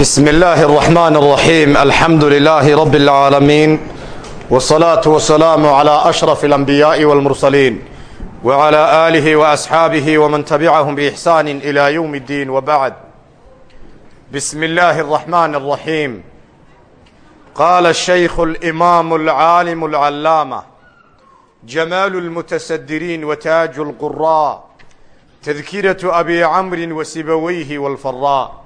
بسم الله الرحمن الرحيم الحمد لله رب العالمين والصلاة والسلام على أشرف الأنبياء والمرسلين وعلى آله وأصحابه ومن تبعهم بإحسان إلى يوم الدين وبعد بسم الله الرحمن الرحيم قال الشيخ الإمام العالم العلامة جمال المتسدرين وتاج القراء تذكرة أبي عمرو وسبويه والفراء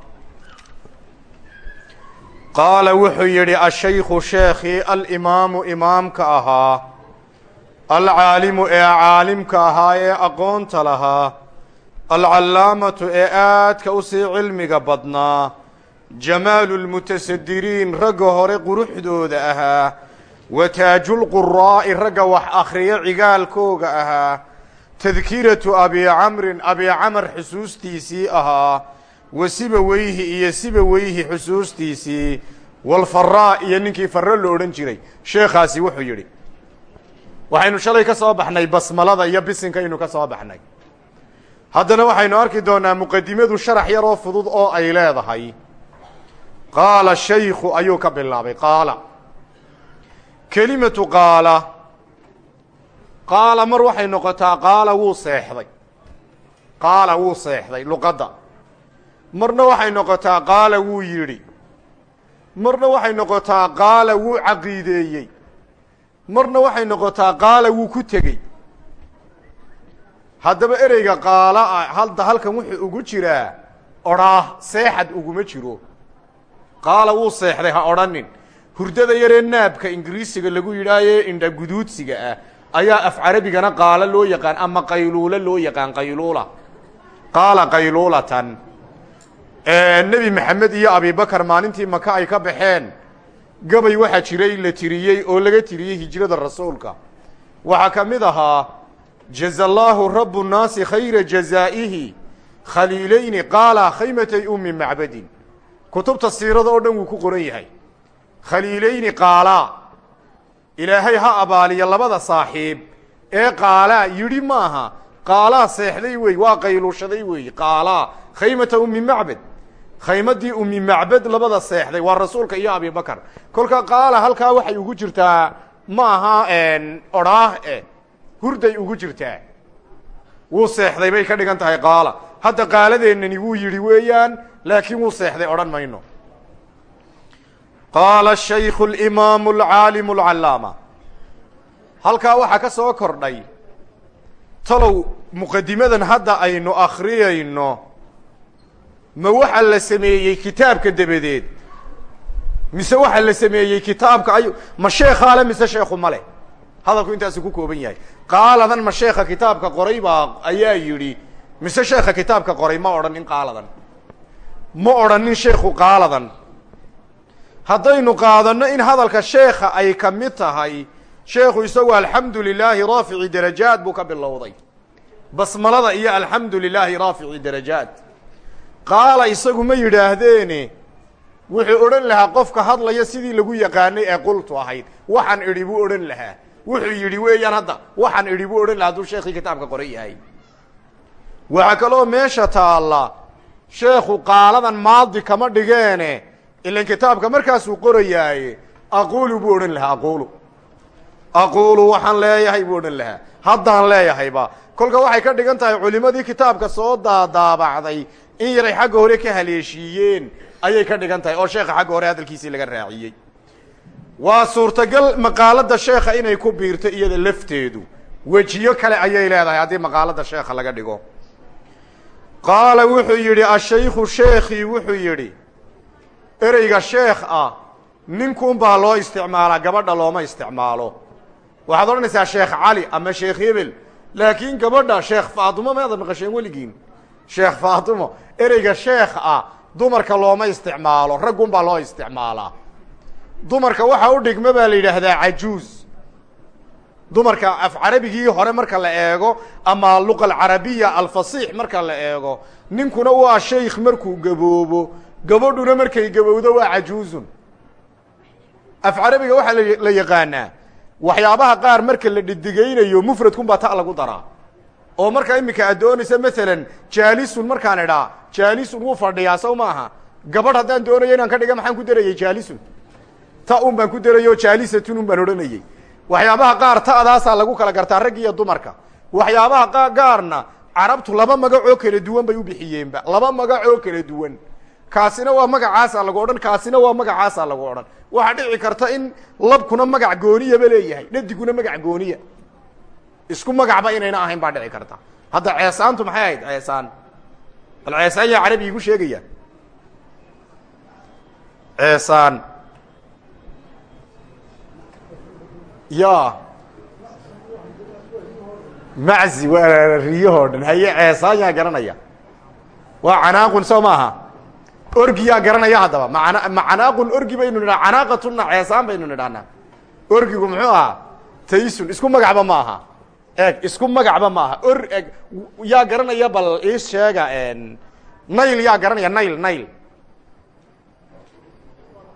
qaala wuxuu yidhi ashaykhu sheekhii alimaamu imaamka ahaa alcaalimu ee caalimka ahaa ee aqoonta lahaa alcallaamatu ee aadka u sii cilmiga badnaa jamaalu lmutasadiriin ragga hore quruxdooda ahaa wa taajulquraa'i ragga wax akhriya cigaalkooga ahaa tadkiratu abi camrin abi camar xusuustiisii ahaa wa sibaweyhi iyo sibaweyhi xusuustiisii walfaraa iyo ninkii farro lo odhan jiray. Sheekhaasi wuxuu yidhi waxaynu shalay ka soo baxnay basmalada iyo bisinkaynu ka soo baxnay. Haddana waxaynu arki doonaa muqadimadu sharax yaroo fudud oo ay leedahay. Qaala shaykhu ayuu ka bilaabay. Qaala kelimatu qaala. Qaala mar waxay noqotaa qaala wuu seexday. Qaala wuu seexday luqadda marna waxay noqotaa qaala wuu yidhi. Marna waxay noqotaa qaala wuu caqiideeyey. Marna waxay noqotaa qaala wuu ku tegey. Haddaba ereyga qaala ah hadda halkan wuxuu ugu jiraa odhaah seexad uguma jiro. Qaala wuu seexday ha odhanin. Hurdada yaree naabka ingiriisiga lagu yidhaahye indha guduudsiga ah ayaa af carabigana qaala loo yaqaan ama qayluula loo yaqaan qayluula. Qaala qayluulatan nebi maxamed iyo abibakar maalintii maka ay ka baxeen gabay waxaa jiray la tiriyey oo laga tiriyey hijrada rasuulka. Waxaa ka mid ahaa jaza allaahu rabu khayra jazaa'ihi khaliilayni qaala khaymatay ummi macbadin. Kutubta siirada oo dhan wuu ku qoran yahay. Khaliilayni qaalaa ilaahay ha abaaliya labada saaxiib. Ee qaalaa yidhi maaha qaalaa seexday wey waa qayluushaday weeye qaalaa khaymata ummi macbad khaymadii umi macbad labada seexday waa rasuulka iyo abibakar kolka qaala halkaa waxay ugu jirtaa ma aha odhaah e hurday ugu jirtaa. Wuu seexday bay ka dhigan tahay qaala. Hadda qaaladeennani wuu yidhi weeyaan laakiin wuu seexday odhan mayno. Qaala shaykhu alimaamu alcaalimu alcallaama halkaa waxaa ka soo kordhay talow muqadimadan hadda aynu akhriyayno ma waxa la sameeyey kitaabka dabadeed? Mise waxa la sameeyey kitaabka? Ay ma sheekhaale mise sheekhu male hadalku intaasu ku kooban yahay. Qaaladan ma sheekha kitaabka qoray baa ayaa yidhi mise sheekha kitaabka qoray ma odhanin qaaladan. Ma odhanin sheekhu qaaladan. Haddaynu qaadanno in hadalka sheekha ay ka mid tahay sheekhu isagu alxamdu lilaahi raafici darajaat buu ka bilowday. Basmalada iyo alxamdu lilaahi raafici darajaat qaala isagu ma yidhaahdeene wuxuu odhan lahaa qofka hadlaya sidii lagu yaqaanay ee qultu ahayd. Waxaan idhi buu odhan lahaa. Wuxuu yidhi weeyaan hadda. Waxaan idhi buu odhan lahaa hadduu sheekhii kitaabka qoran yahay. Waxaa kaloo meesha taalla sheekhu qaaladan maadi kama dhigeene ilan kitaabka markaasuu qorayaaye. Aquulu buu odhan lahaa aquulu. Aquulu waxaan leeyahay buu odhan lahaa. Haddaan leeyahayba kolka waxay ka dhigan tahay culimadii kitaabka soo daadaabacday in yaray xagga hore ka haleeshiiyeen ayay ka dhigan tahay oo sheekha xagga hore hadalkiisii laga raaciyey. Waa suurtagal maqaalada sheekha inay ku biirto iyada lafteedu. Wejiyo kale ayay leedahay haddii maqaalada sheekha laga dhigo. Qaala wuxuu yidhi ashaykhu sheekhii wuxuu yidhi ereyga sheekh ah ninkuunbaa loo isticmaalaa gabadha looma isticmaalo. Waxaad odhanaysaa sheekh cali ama sheekh hebel? Laakiin gabadha sheekh faatimo maada maqasheen weligiin. Sheekh faatimo ereyga sheekh ah dumarka looma isticmaalo raggun baa loo isticmaalaa dumarka waxa u dhigma baa la yidhaahdaa cajuuz. Dumarka af carabigii hore marka la eego ama luqa alcarabiya alfasiix marka la eego ninkuna waa shaykh markuu gaboobo. Gabadhuna markay gabowdo waa cajuuzun. Af carabiga waxaa la yaqaanaa waxyaabaha qaar marka la dhidigaynayo mufradkun baa ta lagu daraa oo marka iminka aad doonaysa masalan jaalisun markaan idhaa jaalisun wuu fadhiyaa sow maaha gabadh haddaan doonayo inaan ka dhiga maxaan ku darayey jaalisun? Ta un baan ku darayo jaalisatun un baan odhanayey waxyaabaha qaar ta'daasaa lagu kala gartaa ragg iyo dumarka. Waxyaabaha gaarna carabtu laba magacoo kala duwan bay u bixiyeenba. Laba magacoo kala duwan. Kaasina waa magacaasaa lagu odhan kaasina waa magacaasaa lagu odhan. Waxaa dhici karta in labkuna magac gooniyaba leeyahay dhadiguna magac gooniya isku magacba inayna ahayn baa dhici karta. Hadda ceesaantu maxay ahayd? Ceesaan bal ceesaan yaa carabi igu sheegaya. Ceesaan ya maczi waa riyahoo dhan. Haye ceesaan yaa garanaya. Waa canaaqun soo maaha. Orgiyaa garanaya haddaba. Man ma canaaqun orgi baynu nidha canaaqatunna ceesaan baynu nidhahnaa orgigu muxuu ahaa? Taysun. Isku magacba ma aha eeg isku magacba ma aha or eg yaa garanaya bal ii sheega nail yaa garanaya nail nail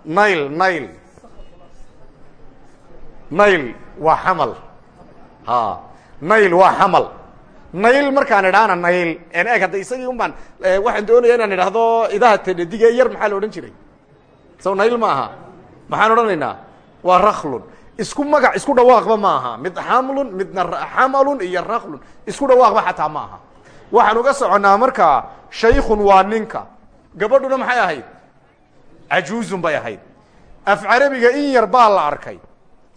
nail nail nail waa xamal. A nail waa xamal. Nayl markaan idhaana nayl en eg hadda isagii un baan waxaan doonaya inaan idhaahdo idaha tedhadige yar maxaa la odhan jiray? Saw nayl ma aha. Maxaan odhanaynaa? Waa raklun isku magac isku dhawaaqba ma aha mid xamlun midna xamalun iyo raklun isku dhawaaqba xataa ma aha waxaan uga soconnaa markaa shaykun waa ninka. Gabadhuna maxay ahayd? Cajuuzun bay ahayd. Af carabiga in yar baa la arkay.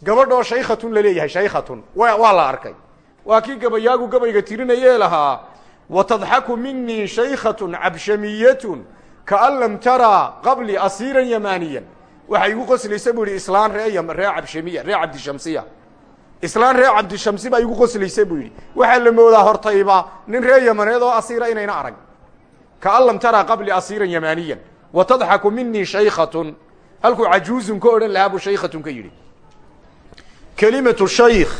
Gabadhoo shaykhatun la leeyahay shaykhatun. Wa waa la arkay. Waa kii gabayaagu gabayga tirinayee lahaa watadxaku minii shaykhatun cabshamiyatun kaan lam taraa qablii asiiran yamaaniyan waxay igu qoslaysa bu yidhi islaan ree ree cabshamiya ree cabdishamsiya islaan ree cabdishamsi baa igu qoslaysa buu yidhi waxaa la moodaa hortayba nin ree yamaneed oo asiira inayna arag. Kaan lam taraa qablii asiiran yamaaniyan. Watadxaku minii shaykhatun. Halkuu cajuuzun ka odhan lahaa buu shaykhatun ka yidhi. Shaykh.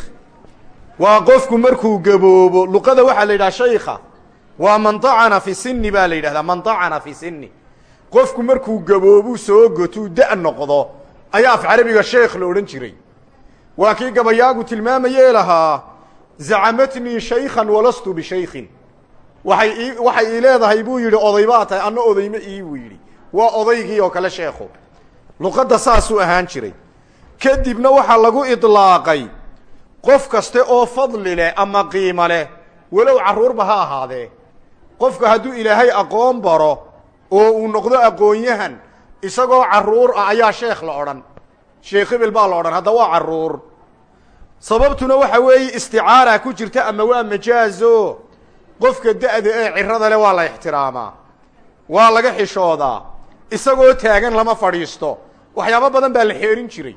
Waa qofku markuu gaboobo luqada waxaa la yidhaha shaykha. Waa man dacana fi sini baa la yidhahdaa man dacana fi sini qofku markuu gaboobuu soo gotuu da' noqdo ayaa af carabiga sheekh la odhan jiray. Waa kii gabayaagu tilmaamayee lahaa zacamatnii shaykhan walastu bishaykhin. Waxay ii waxay ii leedahay buu yidhi oday baa tahay anna odayma ii buu yidhi. Waa odaygii oo kale sheekhu. Luqadda saasuu ahaan jiray. Kadibna waxaa lagu idlaaqay qof kaste oo fadli leh ama qiimo leh walow carruurba ha ahaadee. Qofka hadduu ilaahay aqoon baro oo uu noqdo aqoonyahan isagoo carruur ah ayaa sheekh la odhan. Sheekh hebel baa la odhan hadda waa carruur sababtuna waxa weeye isticaara ku jirta ama waa majaazo. Qofka da'da ee cirada leh waa la ixtiraamaa. Waa laga xishoodaa. Isagoo taagan lama fadhiisto. Waxyaabo badan baa la xeerin jiray.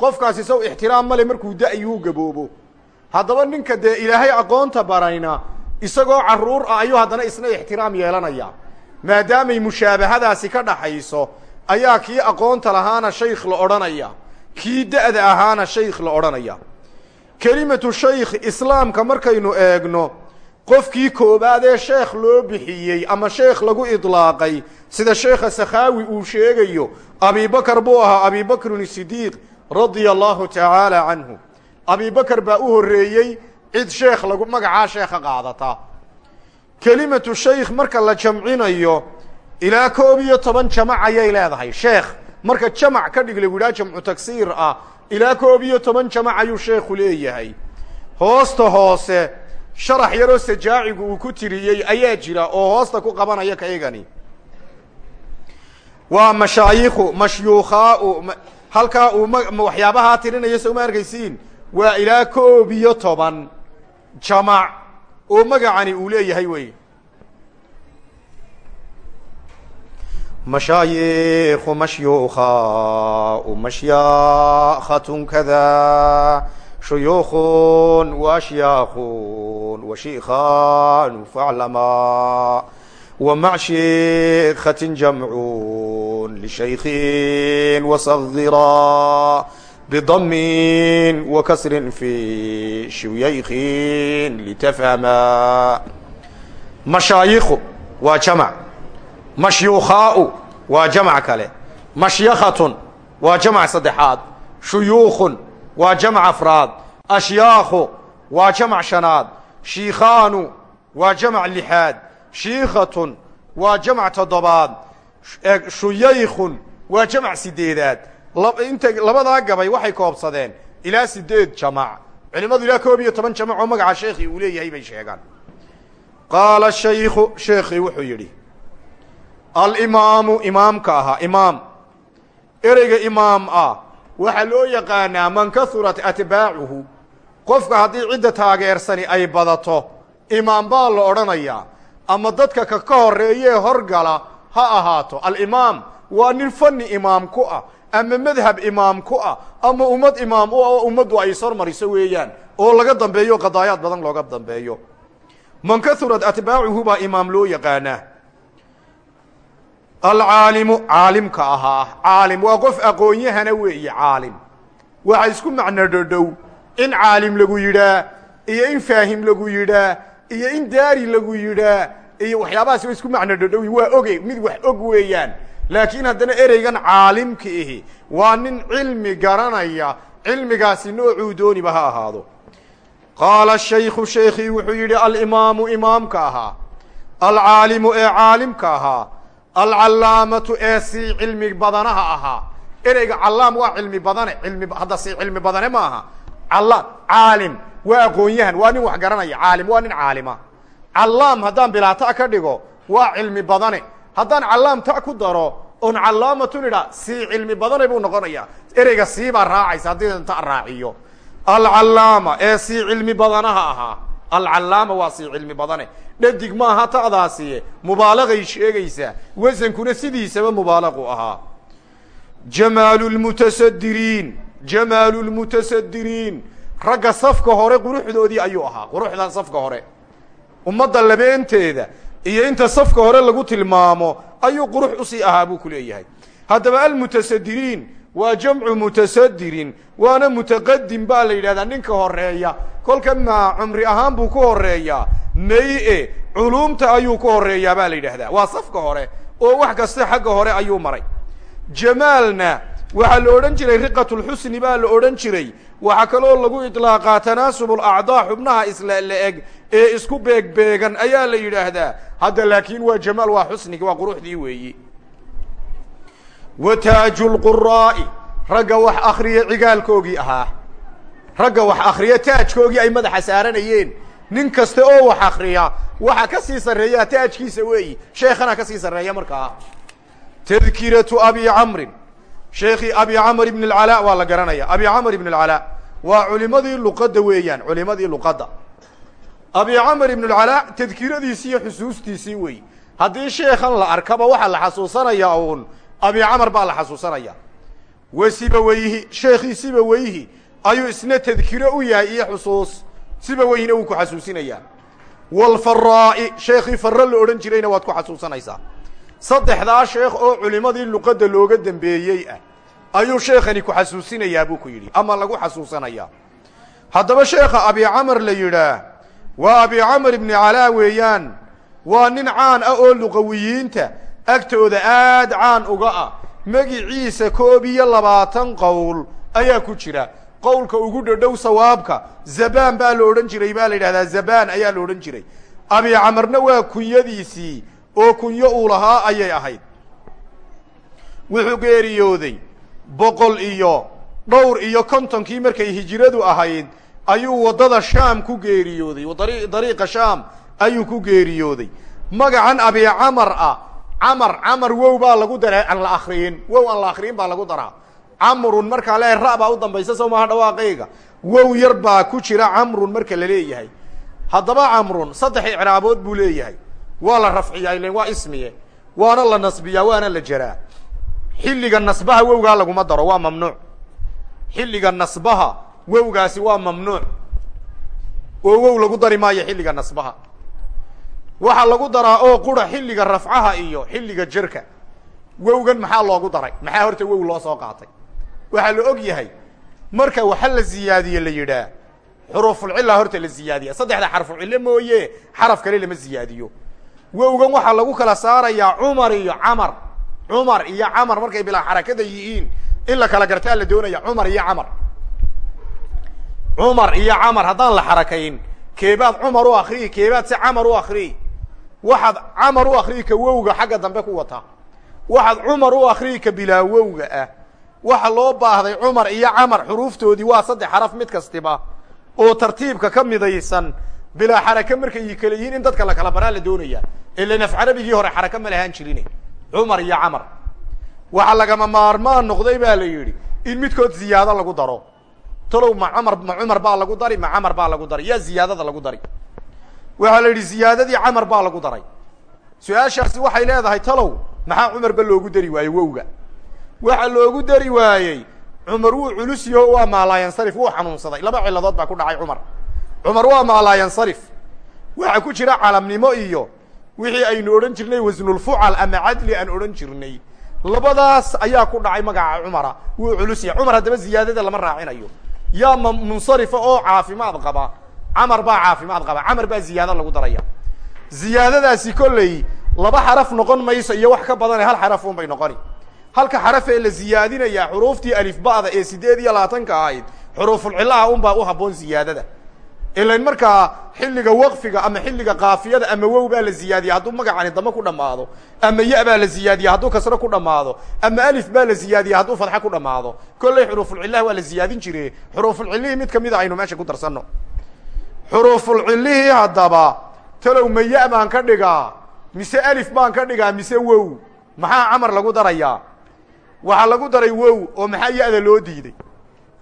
Qofkaasi saw ixtiraam male markuu da-yuu gaboobo. Haddaba ninka dee ilaahay aqoonta barayna isagoo carruur ah ayuu haddana isna ixtiraam yeelanaya maadaamay mushaabahadaasi ka dhaxayso ayaa kii aqoonta lahaana shaykh la odhanaya kii da'da ahaana shaykh la odhanaya. Kelimatu shaykh islaamka markaynu eegno qofkii koobaad ee sheekh loo bixiyey ama sheekh lagu idlaaqay sida sheekha sakhaawi uu sheegayo abibakar buu ahaa abibakrun sidiiq radia allahu tacaala canhu abi bakar baa u horreeyey cid sheekh lagu magacaa sheekha qaadata kelimatu shaykh marka la jamcinayo ilaa koob iyo toban jamac ayay leedahay. Sheekh marka jamac ka dhig lagu yidhaha jamcu tagsiir ah ilaa koob iyo toban jamac ayuu sheekhu leeyahay. Hoosta hoose sharax yaroo sajaacigu uu ku tiriyey ayaa jira oo hoosta ku qabanaya kaygani waa mashaayikhu mashyuukhaau halkaa uu waxyaabahaa tirinaya soo ma arkaysiin? Waa ilaa koob iyo toban jamac oo magacani uu leeyahay wey. Mashaayiku mashyuuka umashyakatun kada shuyuukun waashyaakun washiikhanu faclamaa wamac shiikatin jamcun lishaykin wasaghiraa bdmin wakasrin fi shiwyaykin litafhama mashaayiku waa jamc mashyuukaau waa jamc kale mashyakatun waa jamc saddexaad shuyuukhun waa jamc afraad ashyaakhu waa jamc shanaad shiikhaanu waa jamc lixaad shiikhatun waa jamc toddobaad shuyaykun waa jamc sideedaad inta labadaa gabay waxay koobsadeen ilaa sideed jamac. Culimadu ilaa koob iyo toban jamac oo magaca sheekhii uu leeyahay bay sheegaan. Qaala shaykhu sheekhii wuxuu yidhi alimaamu imaamka ahaa imaam. Ereyga imaam ah waxaa loo yaqaanaa man kahurat atbaacuhu. Qofka haddii cidda taageersani ay badato imaam baa la odhanayaa ama dadka ka ka horreeyee horgala ha ahaato. Alimaam waa nin fanni imaam ku ah ama madhab imaam ku ah ama ummad imaam u ah oo ummaddu ay sormariso weeyaan oo laga dambeeyo qadaayaad badan looga dambeeyo. Man kahurat atbaacuhu baa imaam loo yaqaanaa. Alcaalimu caalimka ahaa. Caalim waa qof aqoonyahana weeye caalim. Waxa isku macno dhodhow in caalim lagu yidhaa iyo in faahim lagu yidhaa iyo in daari lagu yidhaa iyo waxyaabahaas wa isku macno dhodhowi waa oge mid wax og weeyaan laakiin haddana ereygan caalimka ihi waa nin cilmi garanaya cilmigaasi noocuu dooniba ha ahaado. Qaala shaykhu shaykhii wuxuu yidhi alimaamu imaamka ahaa alcaalimu ee caalimka ahaa alcallaamatu ee sii cilmi badanaha ahaa. Ereyga callaam waa cilmi badane cilmi hadda sii cilmi badane ma aha. Caalim waa aqoon-yahan waa nin wax garanaya caalim waa nin caalima. Callaam haddaan bilaata ka dhigo waa cilmi badane haddaan callaam ta ku daro oon callaamatun idha sii cilmi badane buu noqonaya ereyga sii baa raacaysa haddii ta raaciyo. Alcallaama ee sii cilmi badanaha ahaa. Alcallaama waa sii cilmi badane. Dhadig maaha ta'daasiye mubaalagay sheegaysaa wasankuna sidiisaba mubaalaqu ahaa. Jamaalu lmutasadiriin jamaalu lmutasadiriin ragga safka hore quruxdoodii ayuu ahaa. Quruxdan safka hore. Ummadda labeenteeda iyo inta safka hore lagu tilmaamo ayuu qurux u sii ahaa buu ku leeyahay. Haddaba almutasadiriin waa jamcu mutasadirin waana mutaqadim baa la yidhahdaa ninka horreeya kolka maa cumri ahaan buu ku horeeyaa may-e culuumta ayuu ku horeeyaa baa la yidhaahdaa waa safka hore oo wax kasta xagga hore ayuu maray. Jamaalna waxaa la odhan jiray riqatulxusni baa la odhan jiray waxaa kaloo lagu idlaaqaa tanaasub alacdaa xubnaha isla la-eg ee isku beegbeegan ayaa la yidhaahdaa. Hadda laakiin waa jamaal waa xusnigi waa quruxdii weeyi. Wa taaju lquraa'i ragga wax akriya cigaalkoogii ahaa. Ragga wax akriya taajkoogii ay madaxa saaranayeen. Nin kasta oo wax akriya waxa ka sii sarreeyaa taajkiisa weeyi. Sheekhana ka sii sarreeya markaa. Tadkiratu abi camrin sheekii abi camr ibn اlcalaa waa la garanaya abi camr ibn اlcalaa waa culimadii luqadda weeyaan culimadii luqadda abi camr ibn اlcalaa tadkiradiisii iyo xusuustiisii wey haddii sheekhan la arkaba waxaa la xasuusanaya uun abi camr baa la xasuusanaya wa sibaweyhi sheekhii sibaweyhi ayuu isna tadkiro u yahay iyo xusuus sibaweyhina wuu ku xasuusinayaa wlfaraa'i sheekhii farro la odhan jirayna waad ku xasuusanaysaa saddexdaa sheekh oo culimadii luqadda looga dambeeyey ah ayuu sheekhani ku xasuusinayaa buu ku yidhi ama lagu xasuusanayaa. Haddaba sheekha abi camar la yidhaah waa abi camar ibni calaa weeyaan waa nin caan ah oo luqawiyiinta agtooda aad caan uga ah. Magiciisa koob iyo labaatan qowl ayaa ku jira. Qowlka ugu dhodhow sawaabka zabaan baa la odhan jiray baa la yidhahdaa zabaan ayaa la odhan jiray. Abi camarna waa kunyadiisii oo kunyo uu lahaa ayay ahayd. Wuxuu geeriyooday boqol iyo dhowr iyo kontonkii markay hijiradu ahayd ayuu waddada shaam ku geeriyooday. Dariiqa shaam ayuu ku geeriyooday. Magacan abi camar ah camar camar wow baa lagu daraa aan la akriyin wow aan la akriyin baa lagu daraa. Camrun markaa le ra baa u dambaysa soo maaha dhawaaqayga. Wow yar baa ku jira camrun marka la leeyahay. Haddaba camrun saddex icraabood buu leeyahay. Waa la rafciyaa ilen waa ismiye. Waana la nasbiyaa waana la jaraa xilliga nasbaha wowgaa laguma daro waa mamnuuc. Xilliga nasbaha wowgaasi waa mamnuuc. Oo wow lagu dari maayo xilliga nasbaha. Waxaa lagu daraa oo qura xilliga rafcaha iyo xilliga jerka wowgan maxaa loogu daray? Maxaa horta wow loo soo qaatay? Waxaa la og yahay marka waxa la ziyaadiye la yidhaah xuruufulcilla horta la ziyaadiya saddexda xarfu cillo mooye xaraf kale lama ziyaadiyo. Wowgan waxaa lagu kala saarayaa cumar iyo camar cumar iyo camar markay bilaa xarakada yihiin in la kala gartaa la doonaya cumar iyo camar. Cumar iyo camar haddaan la xarakayn keebaad cumar u akriyi keebaad si camar u akriyi waxaad camar u akriyi ka wowga xagga dambe ku wataa waxaad cumar u akriyi ka bilaawowga ah. Waxa loo baahday cumar iyo camar xuruuftoodii waa saddex xaraf mid kastiba oo tartiibka ka midaysan. Bilaa xarake markay kala yihiin in dadka la kala baraa la doonaya ilan af carabigii hore xaraka ma lahaan jirine cumar iyo camar. Waxa lagama maarmaan noqday baa la yidhi in midkood ziyaado lagu daro. Talow ma camar ma cumar baa lagu dari ma camar baa lagu dari yaa ziyaadada lagu dari. Waxaa la yidhi ziyaadadii camar baa lagu daray. Su'aashaasi waxay leedahay talow maxaa cumarba loogu dari waayey wowga? Waxa loogu dari waayey cumar wuu culus yaho waa maalaayansarif wuu xanuunsaday. Laba ciladood baa ku dhacay cumar. Cumar waa maalaayansarif waxaa ku jira calamnimo iyo wixii aynu odhan jirnay wasnulfucal ama cadli aan odhan jirnay. Labadaas ayaa ku dhacay magaca cumara wuu culus yahay. Cumar haddaba ziyaadada lama raacinayo. Yaa ma munsarifa oo caafimaad qaba. Camar baa caafimaad qaba. Camar baa ziyaado lagu daraya. Ziyaadadaasi kolley laba xaraf noqon mayso iyo wax ka badane hal xaraf un bay noqoni. Halka xaraf ee la ziyaadinayaa xuruuftii alifba'da ee sideed iyo labaatanka ahayd xuruufulcilaha un baa u habboon ziyaadada ilan markaa xilliga waqfiga ama xilliga kaafiyada ama wow baa la ziyaadiya hadduu magacani damo ku dhammaado ama ya baa la ziyaadiya hadduu kasro ku dhammaado ama alif baa la ziyaadiya hadduu fadxa ku dhammaado. Kolley xuruufulcilaha waa la ziyaadin jire. Xuruufulcilihii mid kamida aynu meesha ku darsanno. Xuruufulcilihii haddaba talow ma ya baan ka dhigaa mise alif baan ka dhigaa mise wow? Maxaa camar lagu darayaa? Waxaa lagu daray wow oo maxaa ya-da loo diiday?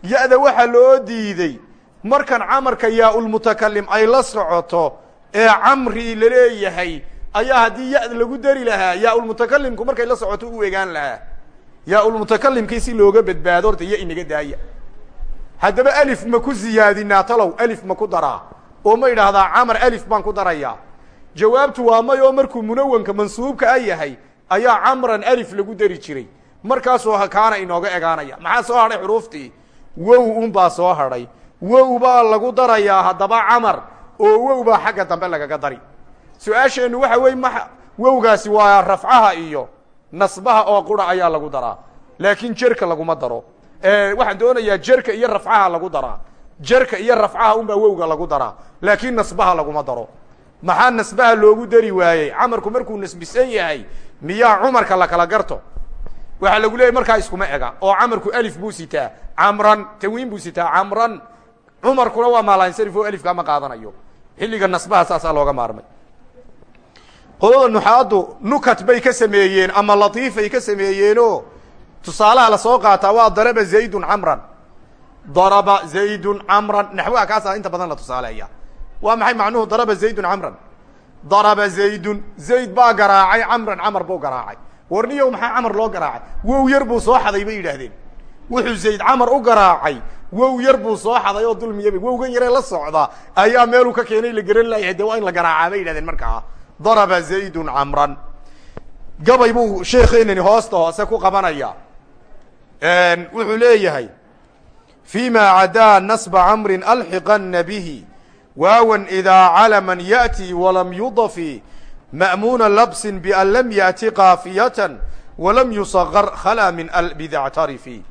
Ya-da waxaa loo diiday markan camarka yaa-ulmutakalim ay la socoto ee camri la leeyahay ayaa haddii ya- lagu dari lahaa yaa-ulmutakalimku markay la socoto u egaan lahaa. Yaa-ulmutakalimkii si looga badbaado horta ya inaga daaya. Haddaba alif ma ku ziyaadinaa talow alif ma ku daraa. Oo ma idhaahdaa camar alif baan ku darayaa. Jawaabtu waa may oo markuu munawanka mansuubka a yahay ayaa camran alif lagu dari jiray. Markaasoo kaana inooga egaanaya. Maxaa soo hadhay xuruuftii? Wow unbaa soo hadhay wow baa lagu darayaa haddaba camar oo wow baa xagga dambe lagaga dari. Su'aasheennu waxa weeye ma wowgaasi waa rafcaha iyo nasbaha oo qura ayaa lagu daraa laakiin jerka laguma daro. Waxaan doonayaa jerka iyo rafcaha lagu daraa. Jerka iyo rafcaha unbaa wowga lagu daraa laakiin nasbaha laguma daro. Maxaa nasbaha loogu dari waayey? Camarku markuu nasbisan yahay miyaa cumarka la kala garto? Waxaa lagu leeyay markaa iskuma ega oo camarku alif buu sitaa camran tanwiin buu sitaa camran cumarkuna waa maalansarif oo alifkaa ma qaadanayo. Xilliga nasbaha saasaa looga maarmay. Qolada nuxaaddu nukat bay ka sameeyeen ama latiifay ka sameeyeenoo tusaalaha la soo qaataa waa daraba zaydun camran. Daraba zaydun camran. Naxwaha kaasaa inta badan la tusaaleeya waa maxay macnuhu daraba zaydun camran? Daraba zaydun. Zayd baa garaacay camran camar buu garaacay. Warniyow maxaa camar loo garaacay? Wow yar buu soo xaday bay yidhaahdeen wuxuu zayd camar u garaacay. Wow yar buu soo xaday oo dulmiyaba wowgan yaree la socda. Ayaa meeluu ka keenay la garan layahay dee waa la garaacaa bay markaa. Daraba zaydun camran. Gabay buu sheekeenani hoosta hoose ku qabanaya. Wuxuu leeyahay fi ma cadaa nasba camrin alxiqana bihi waawan idaa calaman yaأti walam yudafi ma'muuna labsin bian lam yaأti kaafiyatan walam yusaqar khalaa min al bidactarifi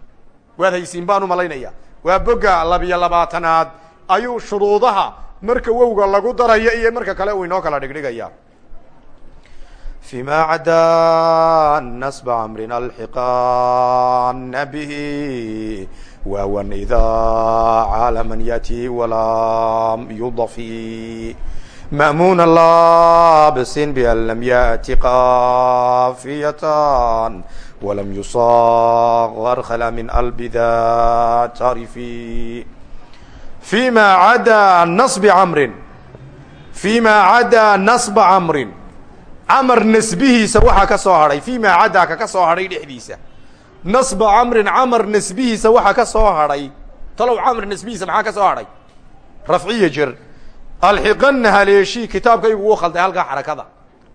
waad haysiin baan u malaynaya waa boga labiyo labaatanaad ayuu shuruudaha marka wowga lagu daraya iyo marka kale uu inoo kala dhigdhigaya في ma cadا نصب cمr alحqاna bه wawn إdا cاalmا yأtي وlam يضفي mamuun laabisin ban lam yati qaafiyatan walam yusaqar khala min albida tarifi fima cadaa nasbi camrin fiima cadaa nasba camrin camar nasbihiisa waxaa ka soo hadhay fiimaa cadaa ka ka soo hadhay dhexdiisa nasba camrin camar nasbihiisa waxaa ka soo hadhay talow camr nasbihiisa maxaa ka soo hadhay rafciya jer alxiqanna haleeshii kitaabkaygu uu khalday halkaa xarakada.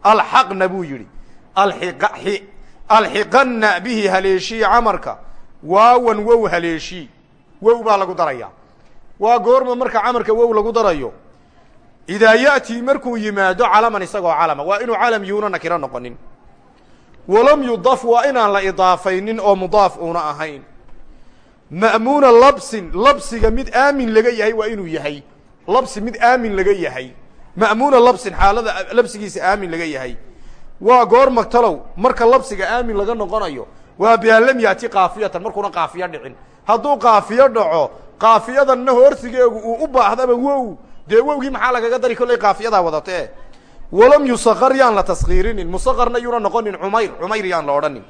Alxaqna buu yidhi. Alxi alxiqanna bihi haleeshii camarka. Waawan wow haleeshii wow baa lagu darayaa waa goorma marka camarka wow lagu darayo. Idaa ya'tii markuu yimaado calaman isagoo calama. Waa inuu calam yuuna nakiro noqonin. Walam yudaf waa inaan la idaafaynin oo mudaaf uuna ahayn. Ma'muuna labsin labsiga mid aamin laga yahay waa inuu yahay labsi mid aamin laga yahay. Ma'muuna labsin xaalada labsigiisa aamin laga yahay. Waa goor magtalow marka labsiga aamin laga noqonayo waa bian lam yaati kaafiyatan markuuna kaafiyo dhicin. Hadduu kaafiyo dhaco kaafiyadanna hoorsigeegu uu u baahdaba wow! Dee maxaa lagaga dari kollay kaafiyadaa wadatee walam yusaqar yaan la taskiirinin musaqarna yuuna noqonin cumayr cumayr yaan la odhanin.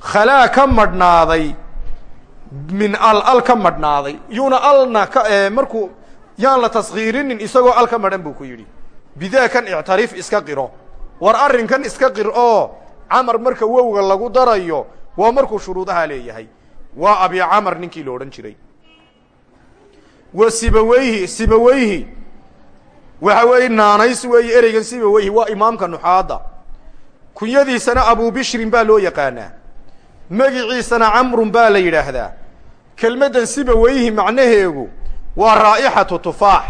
Khalaa ka madhnaaday min al al ka madhnaaday yuuna alna ka markuu yaan la taskiirinin isagoo al ka madhan buu ku yidhi. Bidaakan ictarif iska qiro. War arrinkan iska qir oo camar marka wowga lagu darayo waa markuu shuruudaha leeyahay. Waa abi camar ninkii la odhan jiray. Wa sibaweyhi sibaweyhi waxa weeye naanays weeye ereygan sibaweyhi waa imaamka nuxaadda. Kunyadiisana abu bishrin baa loo yaqaanaa. Magiciisana camrun baa la yidhaahdaa. Kelmaddan sibaweyhi macnaheegu waa raa'ixatu tufaax.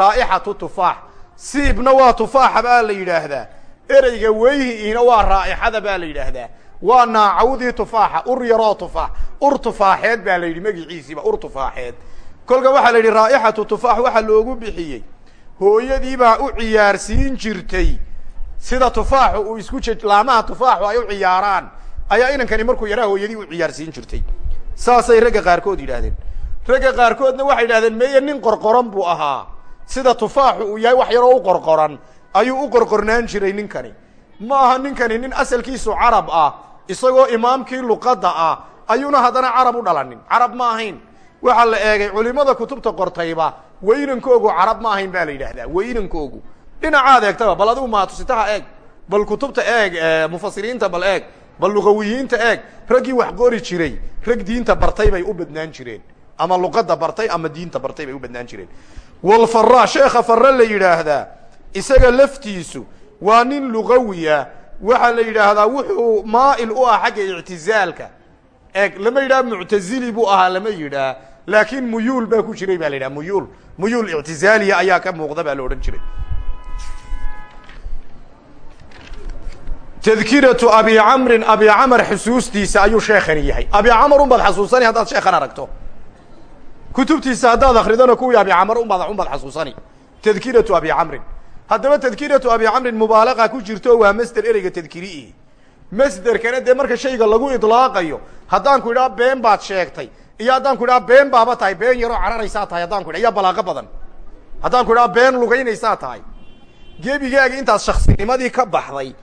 Raa'ixatu tufaax. Siibna waa tufaaxa baa la yidhaahdaa. Ereyga weyhiina waa raa'ixada baa la yidhaahdaa. Waa naacawdii tufaaxa ur yaroo tufaax. Ur tufaaxeed baa la yidhi magiciisiiba ur tufaaxeed. Kolka waxaa la yidhi raa'ixatu tufaax waxaa loogu bixiyey. Hooyadiibaa u ciyaarsiin jirtay. Sida tufaaxu uu isku je laamaha tufaaxu ay u ciyaaraan ayaa inankani markuu yaraa hooyadii u ciyaarsiin jirtay. Saasay ragga qaarkood yidhaahdeen ragga qaarkoodna waxay yidhahdeen meye nin qorqoran buu ahaa. Sida tufaaxu uu yahay wax yaroo u qorqoran. Ayuu u qorqornaan jiray ninkani. Ma aha ninkani nin asalkiisu carab ah isagoo imaamkii luqadda ah. Ayuuna haddana carab u dhalanin. Carab ma ahayn. Waxaa la eegay culimada kutubta qortayba weynankoogu carab ma ahayn baa la yidhaahdaa weynankoogu dhinacaad eegtaba bal adigu maatusitaha eeg. Bal kutubta eeg mufasiriinta bal eeg. Bal luqawiyiinta eeg. Raggii wax qori jiray rag diinta bartay bay u badnaan jireen ama luqadda bartay ama diinta bartay bay u badnaan jireen. Walfara sheekha fare la yidhaahdaa isaga laftiisu waa nin lugawiya. Waxaa la yidhaahdaa wuxuu maa'il u ah xagga ictizaalka eeg lama yidhaha muctazili buu ahaa lama yidhaah. Laakiin muyuul baa ku jiray baa la yidhaha muyuul. Muyuul ictizaaliya ayaa ka muuqda baa la odhan jiray. Tadkiratu abi camrin abi camar xusuustiisa ayuu sheekhani yahay. Abi camar un baad xasuusani haddaad sheekhan aragto kutubtiisa haddaad akridana kuwii abi camar unbaad un baad xasuusani. Tadkiratu abi camrin. Haddaba tadkiratu abi camrin mubaalaqa ku jirto waa masder ereyga tadkiriihi masderkana dee marka shayga lagu idlaaqayo haddaan ku idhaha been baad sheegtay iyo haddaan ku idhaha been baaba tahay been yaroo cararaysaa tahay haddaan ku idha iya balaaqo badan. Haddaan ku idhaha been lugaynaysaa tahay. Gebigaagi intaad shaksinimadii ka baxday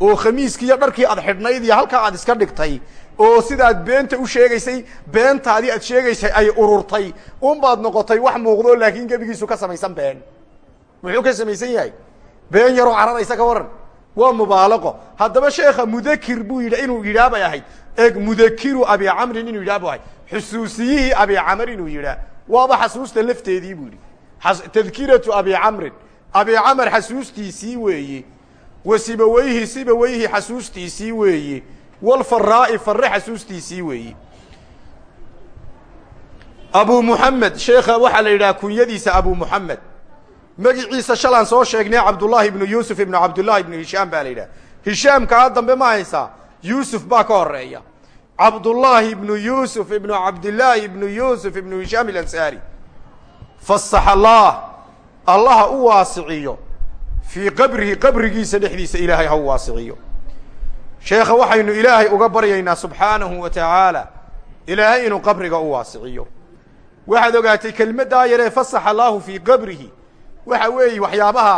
oo khamiiskii iyo dharkii aad xidhnayd iyo halkaa aad iska dhigtay oo sidaad beenta u sheegaysay beentaadii aad sheegaysay ay ururtay unbaad noqotay wax muuqdo laakiin gebigiisu ka samaysan been. Muxuu ka samaysan yahay? Been yaroo cararaysa ka waran. Waa mubaalaqo haddaba sheekha mudakir buu yidha inuu yidhaah bay ahayd. Eeg mudakiru abi camrin inuu yidhah bu ahayd. Xusuusiyihii abi camr inuu yidhaah waaba xasuusta lafteedii buu yidhi. Tadkiratu abi camrin. Abi camar xasuustiisii weeye wa sibaweyhi sibaweyhi xasuustiisii weeye walfaraa'i farre xasuustiisii weeye abu muxamed sheekha waxaa la yidhaha kunyadiisa abu muxamed magiciisa shalaan soo sheegnay cabdullaahi ibnu yuusuf ibnu cabdullahi ibnu hishaam baa la yidhaha. Dambe ma haysaa yuusuf baa ka horreeya cabdullaahi ibnu yuusuf ibnu cabdillaahi ibnu yuusuf ibnu hishaam ilansaari fasax allah allaha u fii qabrihi qabrigiisa dhexdiisa ilaahay ha u waasiciyo sheekha waxaynu ilaahay uga baryaynaa subxaanahu wa tacaala ilaahay inuu qabriga u waasiciyo waxaad ogaatay kelmaddaa yaree fasax allaahu fii qabrihi. Waxa weeye waxyaabaha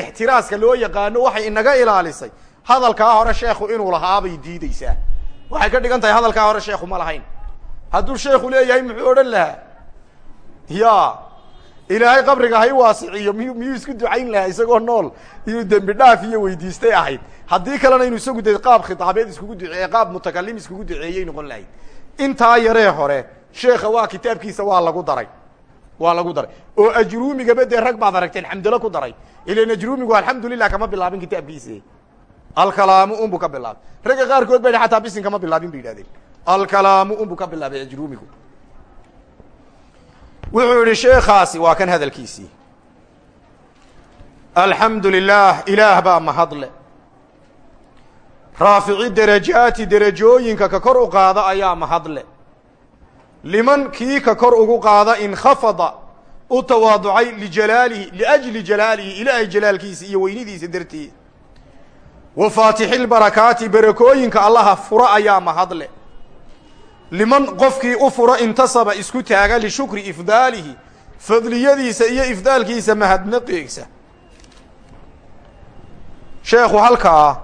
ixtiraaska loo yaqaano waxay inaga ilaalisay. Hadalkaa hore sheekhu inuu lahaabay diideysaa waxay ka dhigan tahay hadalkaa hore sheekhu ma lahayn. Hadduu sheekhu leeyahay muxuu odhan lahaa? Ya ilaahay qabriga hay waasiciyo miyu miyuu isku ducayn lahaa isagoo nool? Inuu dembi dhaaf iyo weydiistay ahayd. Haddii kalena inuu isagu de qaab khitaabeed iskugu duceeye qaab mutakalim iskugu duceeyey noqon lahayd. Intaa yaree hore sheekha waa kitaabkiisa waa lagu daray. Waa lagu daray. Oo ajruumigaba dee rag baad aragteen xamdalo ku daray. Ilan ajruumigu alxamdulilah kama bilaabin kitaabkiisi alkalaamu unbu ka bilaabay. Ragga qaarkood ba ataa bisin kama bilaabin bay yidhahdeen alkalaamu unbu ka bilaabay ajruumigu wuxuu yihi sheekaasi waa kan hadalkiisii. Alxamdu lilah ilaah baa mahadle raafici derajaati derajooyinka ka kor u qaada ayaa mahadle liman kii ka kor ugu qaada inkhafada u tawaaducay lijalaalihi liajli jalaalihi ilaahay jalaalkiisa iyo weynidiisa darteed. Wa faatixi lbarakaati barakooyinka allaha fura ayaa mahadle liman qofkii u fura intasaba isku taaga lishukri ifdaalihi fadliyadiisa iyo ifdaalkiisa mahadnaqeegsa sheekhu halkaa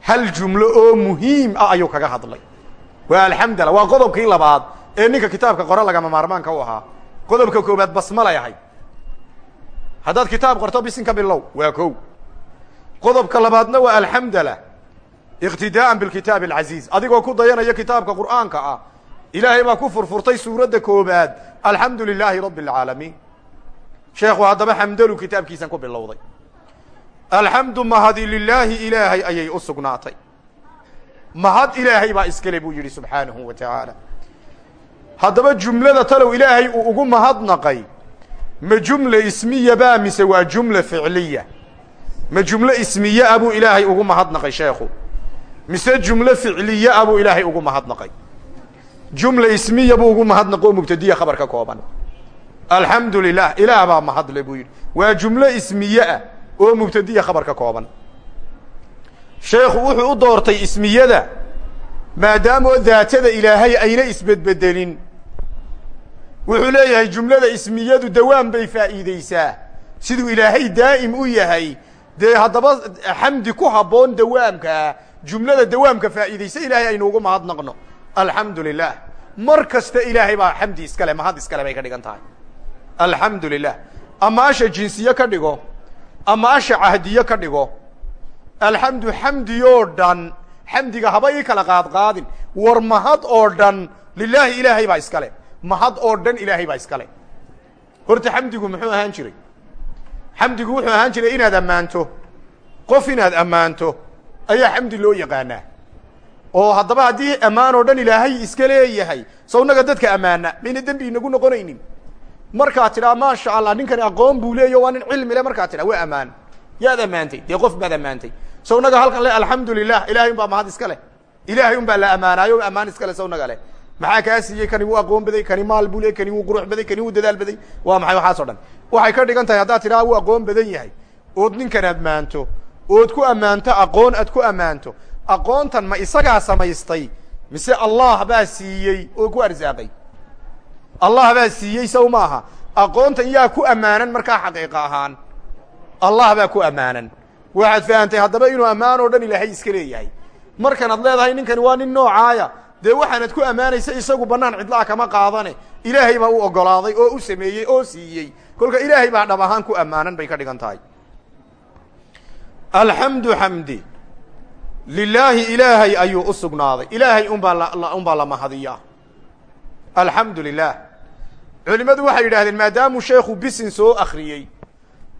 hal jumlo oo muhiim ah ayuu kaga hadlay. Waa alxamdulillah waa qodobkii labaad ee ninka kitaabka qore lagama maarmaanka u ahaa. Qodobka koobaad basmalay ahayd haddaad kitaab qorto bisinka bilow waa kow. Qodobka labaadna waa alxamdulah iqtidaa'an bilkitaabi alcaziiz adigoo ku dayanaya kitaabka qur'aanka ah ilaahay baa ku furfurtay suuradda koobaad alxamdu lilaahi rabbi alcaalamiin sheekhu haddaba xamdalu kitaabkiisan ku bilowday alxamdu mahadi lilaahi ilaahay ayay u sugnaatay mahad ilaahay baa iskale buu yidhi subxaanahu wa tacaala haddaba jumlada talow ilaahay uu ugu mahadnaqay ma jumla ismiya baa mise waa jumla ficliya ma jumlo ismiye a buu ilaahay ugu mahadnaqay sheekhu mise jumlo ficliye a buu ilaahay ugu mahadnaqay. Jumla ismiya buu ugu mahadnaqo mubtadiya khabar ka kooban. Alxamdu lilah ilaah baa mahadle buu yidhi. Waa jumlo ismiye ah oo mubtadiya khabar ka kooban. Sheekhu wuxuu u doortay ismiyada maadaamoo daatada ilaahay ayna isbedbedelin. Wuxuu leeyahay jumlada ismiyadu dawaam bay faa'iideysaa siduu ilaahay daa'im u yahay dee haddaba xamdi ku habboon dawaamkaa jumlada dawaamka faa'iideysa ilaahay aynu ugu mahadnaqno alxamdu lilah mar kasta ilaahay baa xamdi iskale mahad iskale bay ka dhigan tahay. Alxamdu lilah ama asha jinsiye ka dhigo ama asha cahdiye ka dhigo alxamdu xamdi oo dhan xamdiga haba ii kala qaadqaadin war mahad oo dhan lilaahi ilaahay baa iskale mahad oo dhan ilaahay baa iskale horta xamdigu muxuu ahaan jiray? Xamdigu wuxuu ahaan jiray inaad ammaanto qof inaad ammaanto ayaa xamdi loo yaqaanaa. Oo haddaba haddii ammaan oo dhan ilaahay iska leeyahay sawnaga dadka ammaana mayna dembi inagu noqonaynin. Markaad tidhaa maasha allah ninkani aqoon buu leeyo waa nin cilmi le markaad tidhaa waa ammaan. Yaad ammaantay dee qof baad ammaantay. Sawnaga halkan le alxamdu lilah ilahay un baa mahad iska leh. Ilahay un baa la ammaanaayo ammaan iska le sawnaga leh. Maxaa kaa siiyey? Kani wuu aqoon baday kani maal buu kani wuu qurux baday kani wuu dadaal baday. Waa maxay waxaas o dhan? Waxay ka dhigan tahay haddaad tidhaha wuu aqoon badan yahay. Ood ninkan ammaanto ood ku ammaanto aqoon aad ku ammaanto. Aqoontan ma isagaa samaystay mise allah baa siiyey oo ku arsaaqay? Allah baa siiyey saw maaha aqoontan yaa ku ammaanan markaa xaqiiqa ahaan. Allah baa ku ammaanan. Waxaad fahantay haddaba inuu ammaan oo dhan ilaahay iska leeyahay. Markanaad leedahay ninkani waa nin noocaaya. Dee waxaanad ku ammaanaysa isagu bannaan cidlaa kama qaadane. Ilaahay baa u ogolaaday oo u sameeyey oo siiyey. Kolka ilaahay baa dhab ahaan ku ammaanan bay ka dhigan tahay alxamdu xamdi lilaahi ilaahay ayuu u sugnaaday. Ilaahay unbaa unbaa la mahadiyaa. Alxamdu lilah culimmadu waxay yidhahdeen maadaamuu sheekhu bisin soo akriyey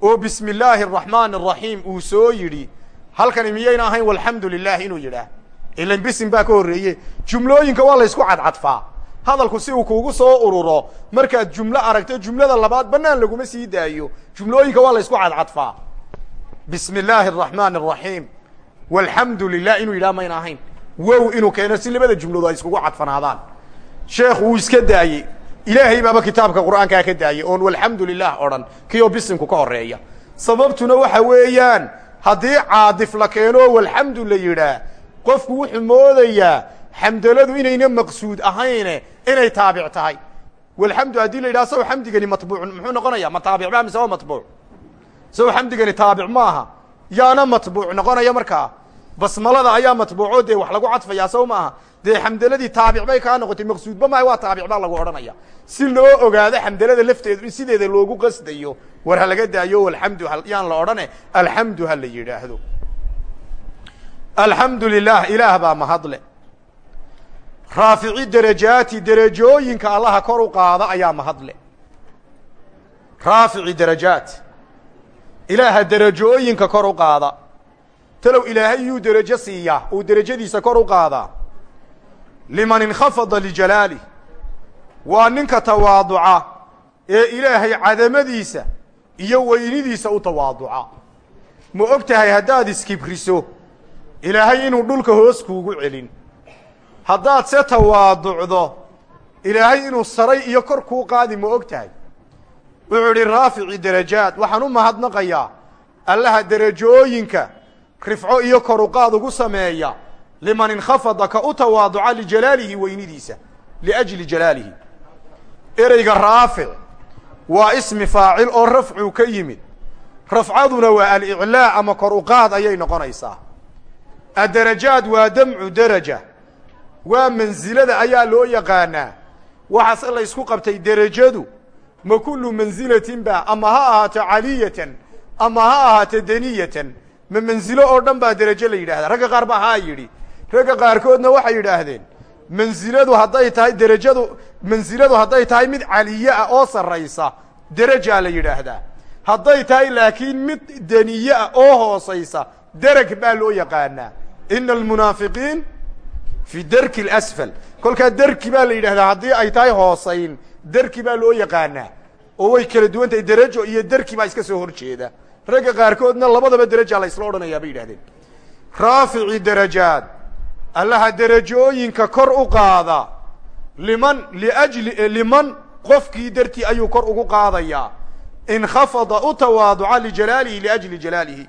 oo bismi illaahi araxmaani araxiim uu soo yidhi halkani miyayna ahayn? Walxamdu lilah inuu yidhaah. Ilan bisin baa ka horreeye jumlooyinka waa laysku cadcadfaa. Hadalku si uu kuugu soo ururo markaad jumlo aragto jumlada labaad bannaan laguma sii daayo. Jumlooyinka waa laysku cadcadfaa bismi illaahi araxmaani araxiim walxamdu lilah inuu yidhaha mayna ahayn. Wow inuu keeno si labada jumlood ay iskugu cadfanaadaan. Sheekhu wuu iska daayey. Ilaahay baaba kitaabka qur'aankaa ka daayey oon walxamdu lilah odhan. Kii oo bisinku ka horreeya sababtuna waxa weeyaan haddii caadif la keeno walxamdu la yidhaah qofku wuxuu moodayaa xamdaladu inayna maqsuud ahayne inay taabic tahay. Walxamdu haddii la yidhaha saw xamdigani matbuuc muxuu noqonaya ma taabic mise waa matbuuc saw xamdigani taabic maaha. Yaana matbuuc noqonaya markaa basmalada ayaa matbuuco dee wax lagu cadfayaa saw maaha. Dee xamdaladii taabic bay kaa noqotay maqsuudba maaha waa taabic baa lagu odhanaya. Si loo ogaado xamdalada lafteedu in sideeda loogu qasdayo war ha laga daayo alxamdu yaan la odhane alxamdu ha la yidhaahdo. Ilaah baa mahadle raafici derajaati derajooyinka allaha kor u qaada ayaa mahadle raafici derajaat ilaaha derajooyinka kor u qaada. Talow ilaahay yuu derajo siiyaa uu derajadiisa kor u qaadaa liman inkhafada lijalaalih. Waa ninka tawaaduca ee ilaahay cadamadiisa iyo weynidiisa u tawaaduca. Ma og tahay haddaad iskibriso ilaahay inuu dhulka hoos kuugu celin. Haddaad se tawaaducdo ilaahay inuu saray iyo kor kuu qaadi ma og tahay wuxuu idhi raafici derajaat waxaan u mahadnaqayaa allaha derajooyinka rifco iyo koruqaad ugu sameeya liman inkhafada ka u tawaaduca lijalaalihi weynidiisa liajli jalaalihi. Ereyga raafic waa ismi faacil oo rafcu ka yimid. Rafcaduna waa aliclaa ama kor uqaad ayay noqonaysaa. Addarajaad waa damcu daraja. Waa mansilada ayaa loo yaqaanaa. Waxaase la ysku qabtay derajadu ma kullu mansilatin ba ama ha ahaato caliyatan ama ha ahaato daniyatan ma mansilo oo dhan baa derajo la yidhahdaa. Ragga qaar baa haa yidhi. Ragga qaarkoodna waxay yidhaahdeen mansiladu hadday tahay derajadu mansiladu hadday tahay mid caliye ah oo sarraysa derajaa la yidhaahdaa. Hadday tahay laakiin mid daniye ah oo hoosaysa dereg baa loo yaqaanaa. Ina almunaafiqiin fi derki alasfal. Kolkaa derki baa la yidhahdaa haddii ay tahay hoosayn derki baa loo yaqaanaa oo way kala duwan tahay derajo iyo derki baa iska soo hor jeeda. Ragga qaarkoodna labadaba derajaa la isla odhanayaa bay yidhahdeen raafici derajaad allaha derajooyinka kor u qaada. Liman liajli liman qofkii dartii ayuu kor ugu qaadayaa. Inkhafada u tawaaduca lijalaalihi liajli jalaalihi.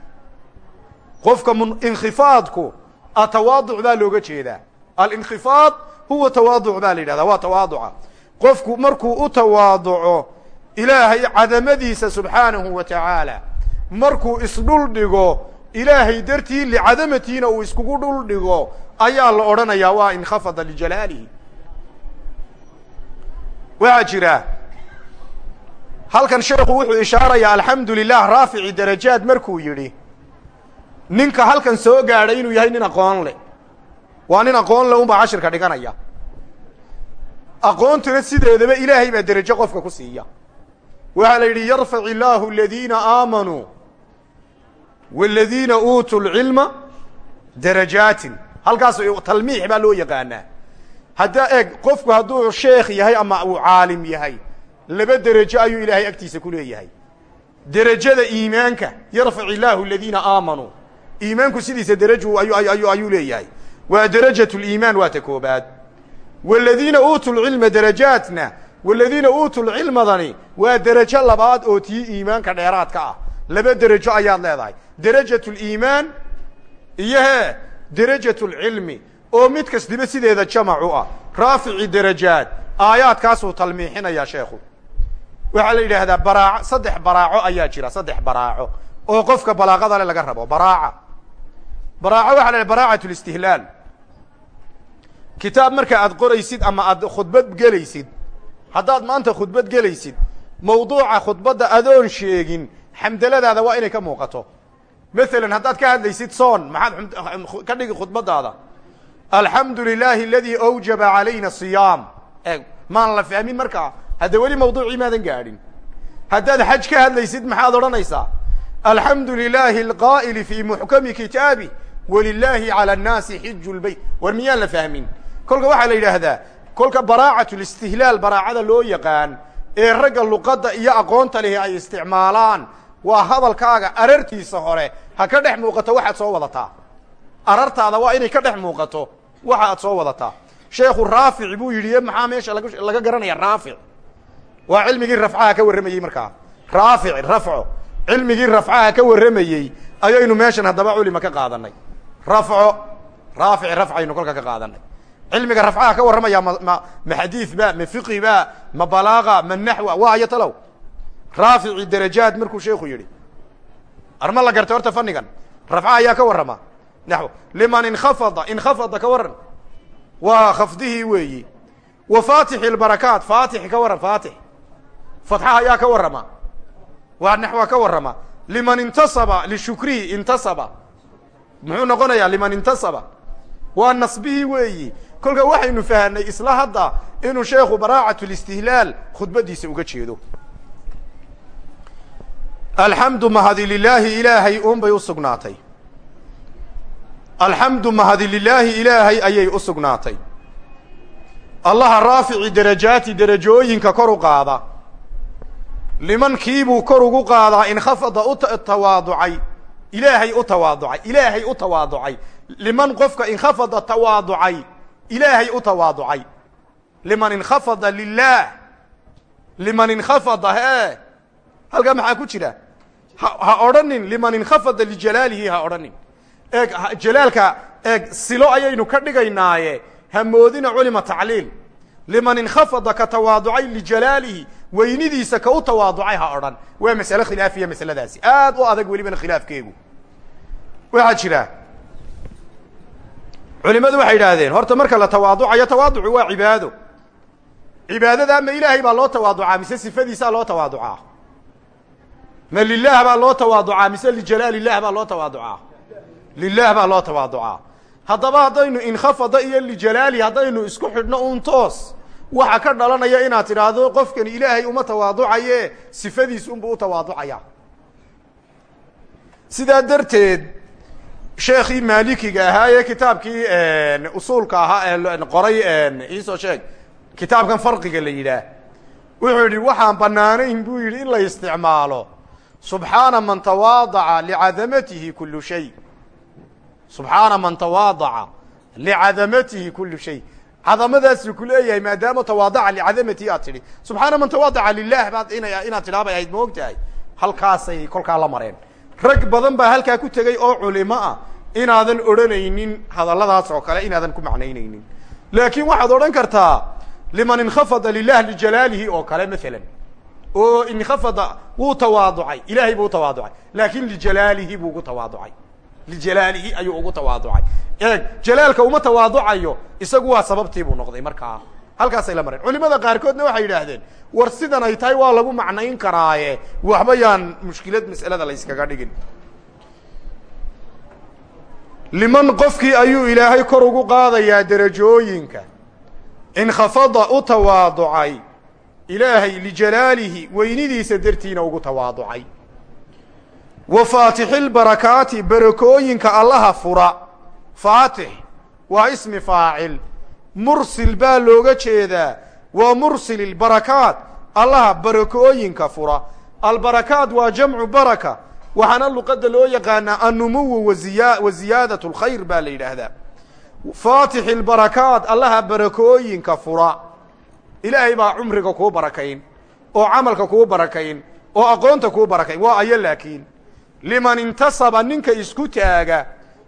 Qofka inkhifaadku atawaaduc baa looga jeedaa. Alinkhifaad huwa tawaaduc baa la yidhahdaa waa tawaaduca qofku markuu u tawaaduco ilaahay cadamadiisa subxaanahu wa tacaala markuu isdhul dhigo ilaahay dartii licadamatiina uu iskugu dhul dhigo ayaa la odhanayaa waa inkhafada lijalaalihi. Waxaa jira. Halkan sheekhu wuxuu ishaarayaa alxamdu lilah raafici darajaad markuu yidhi. Ninka halkan soo gaadhay inuu yahay nin aqoon leh. Waa nin aqoon leh unbaa cashirka dhiganaya aqoontuna sideedaba ilaahay baa derajo qofka ku siiya. Waxaa la yidhi yarfac illaahu aladiina aamanuu waladiina uutuu lcilma darajaatin. Halkaas talmiix baa loo yaqaanaa. Haddaa eeg qofku hadduu sheekh yahay ama uu caalim yahay laba derajo ayuu ilaahay agtiisa ku leeyahay. Derajada iimaanka yarfac illaahu aladiina aamanuu iimaanku sidiisa deraju ayuu leeyahay. Waa derajat liimaan waa ta waladiina uutuu lcilma darajaatna waladiina uutuu lcilmadani waa derajo labaad oo tii iimaanka dheeraadka ah laba derajo ayaad leedahay derajat liimaan iyo hee derajat lcilmi oo mid kastiba sideeda jamacu ah raafici derajaad aayaadkaasuu talmiixinayaa sheekhu waxaa la yidhaahdaa baraaco saddex baraaco ayaa jira saddex baraaco oo qofka balaaqada le laga rabo baraaca baraaco kitaab marka aad qoraysid ama aad khudbad gelaysid haddaad maanta khudbad gelaysid mawduuca khudbadda adoon sheegin xamdaladaada waa inay ka muuqato. Masalan haddaad ka hadlaysid soon maxaad ka dhigi khudbadaada alxamdu lilaahi aladii awjaba calayna siyaam. Maan la fahmin markaa? Hadda weli mawduucii maadan gaadhin. Haddaad xaj ka hadlaysid maxaad odhanaysaa? Alxamdu lilaahi alqaa'ili fii muxkami kitaabi walilaahi cala annaasi xiju lbeyt war miyaan la fahmin kolka waxaa la yidhaahdaa kolka baraacat listihlaal baraacada loo yaqaan ee ragga luqadda iyo aqoonta lehi ay isticmaalaan waa hadalkaaga arartiisa hore. Ha ka dhex muuqato waxaad soo wadataa. Arartaada waa inay ka dhex muuqato waxa aad soo wadataa. Sheekhu raafic buu yidhi maxaa meesha lag laga garanaya raafic? Waa cilmigii rafcaha ka warramayey markaa. Raafic rafco. Cilmigii rafcaha ka warramayey ayaynu meeshan haddaba culima ka qaadanay rafco raafic rafcaynu kolka ka qaadanay cilmiga rafcaha ka warramaya ma ma ma xadiid ba ma fiqi ba ma balaaga ma naxwa waa ayo talow raafici darajaad markuu sheeku yidhi. Arma la gartay horta fanigan rafca ayaa ka warrama. Naxw liman inkhafada inkhafada ka warran. Waa khafdihii weeyi. Wa faatixi lbarakaat faatix ka warran faatix. Fatxaha ayaa ka warrama. Waa naxwa ka warrama. Liman intasaba lishukrihi intasaba. Muxuu noqonayaa liman intasaba. Waa nasbihii weeyi kolka waxaynu fahanay isla hadda inuu sheekhu baraacat listihlaal khudbadiisa uga jeedo. Alxamdu mahadi lilaahi ilaahay uun bay u sugnaatay. Alxamdu mahadi lilaahi ilaahay ayay u sugnaatay. Allaha raafici derajaati derajooyinka kor u qaada. Liman kiibuu kor ugu qaadaa inkhafada u tawaaducay. Ilaahay u tawaaducay ilaahay u tawaaducay. Liman qofka inkhafada tawaaducay ilaahay u tawaaducay. Liman inkhafada lilaah liman inkhafada hee halkaa maxaa ku jira? Ha ha odhanin liman inkhafada lijalaalihi ha odhanin. Eeg jalaalka eeg silo ayaynu ka dhigaynaaye. Hamoodina culima tacliil. Liman inkhafada ka tawaaducay lijalaalihi weynidiisa ka u tawaaducay ha odhan. Waa masale khilaafiya masaladaasi. Aad culimadu waxay yidhaahdeen horta marka la tawaaducayo tawaaducu waa cibaado. Cibaadada ma ilaahay baa loo tawaaducaa mise sifadiisaa loo tawaaducaa ma lilah baa loo tawaaducaa mise lijalaal ilah baa loo tawaaducaa lilah baa loo tawaaducaa haddaba haddaynu inkhafada iyo lijalaali haddaynu isku xidhno uun toos waxa ka dhalanaya inaad tidhaahdo qofkani ilaahay uma tawaaducaye sifadiis unbuu u tawaaducaya sidaa darteed sheekhii maalikiga ahaa ee kitaabkii usuulka ahaa ee qoray iisoo sheeg. Kitaabkan farqiga la yidhaah. Wuxuu yidhi waxaan banaanayn buu yidhi in la isticmaalo. Subxaana man tawaadaca licadamatihi kulu shay. Subxaana man tawaadaca licadamatihi kulu shay. Cadamadaasuu ku leeyahay maadaama tawaadaca licadamatihi aad tidhi. Subxaana man tawaadaca lilah baad ina inaad tidhaa bay ahayd ma halkaasay kolkaa la mareen rag badan baa halkaa ku tegey oo culimo ah. Inaadan odhanaynin hadalladaas oo kale inaadan ku macnaynaynin laakiin waxaad odhan kartaa liman inkhafada lilah lijalaalihi oo kale maalan oo inkhafada wuu tawaaducay. Ilaahay buu utawaaducay laakin lijalaalihi buu ugu tawaaducay. Lijalaalihi ayuu ugu tawaaducay. Eeg jalaalka uma tawaaducayo isagu waa sababtii buu noqday markaa halkaasay la mareen culimada qaarkoodna waxay yidhaahdeen war sidan ay tahay waa lagu macnayn karaaye. Waxba yaan mushkilad mas'alada la dhigin. Liman qofkii ayuu ilaahay kor ugu qaadayaa derajooyinka inkhafada u tawaaducay ilaahay lijalaalihi weynidiisa dartiina ugu tawaaducay. Wa faatixilbarakaati barakooyinka allaha fura. Faatix waa ismi faacil mursil baa looga jeedaa. Waa mursil ilbarakaat. Allaha barakooyinka fura. Albarakaat waa jamcu baraka. Waxaana luqadda loo yaqaanaa annumuwu wa ziyaadat lkhayr baa la yidhaahdaa. Faatix ilbarakaat allaha barakooyinka fura. Ilaahay baa cumriga kuu barakayn oo camalka kuu barakayn oo aqoonta kuu barakayn. Waa ayo laakiin. Liman intasaba ninka isku taaga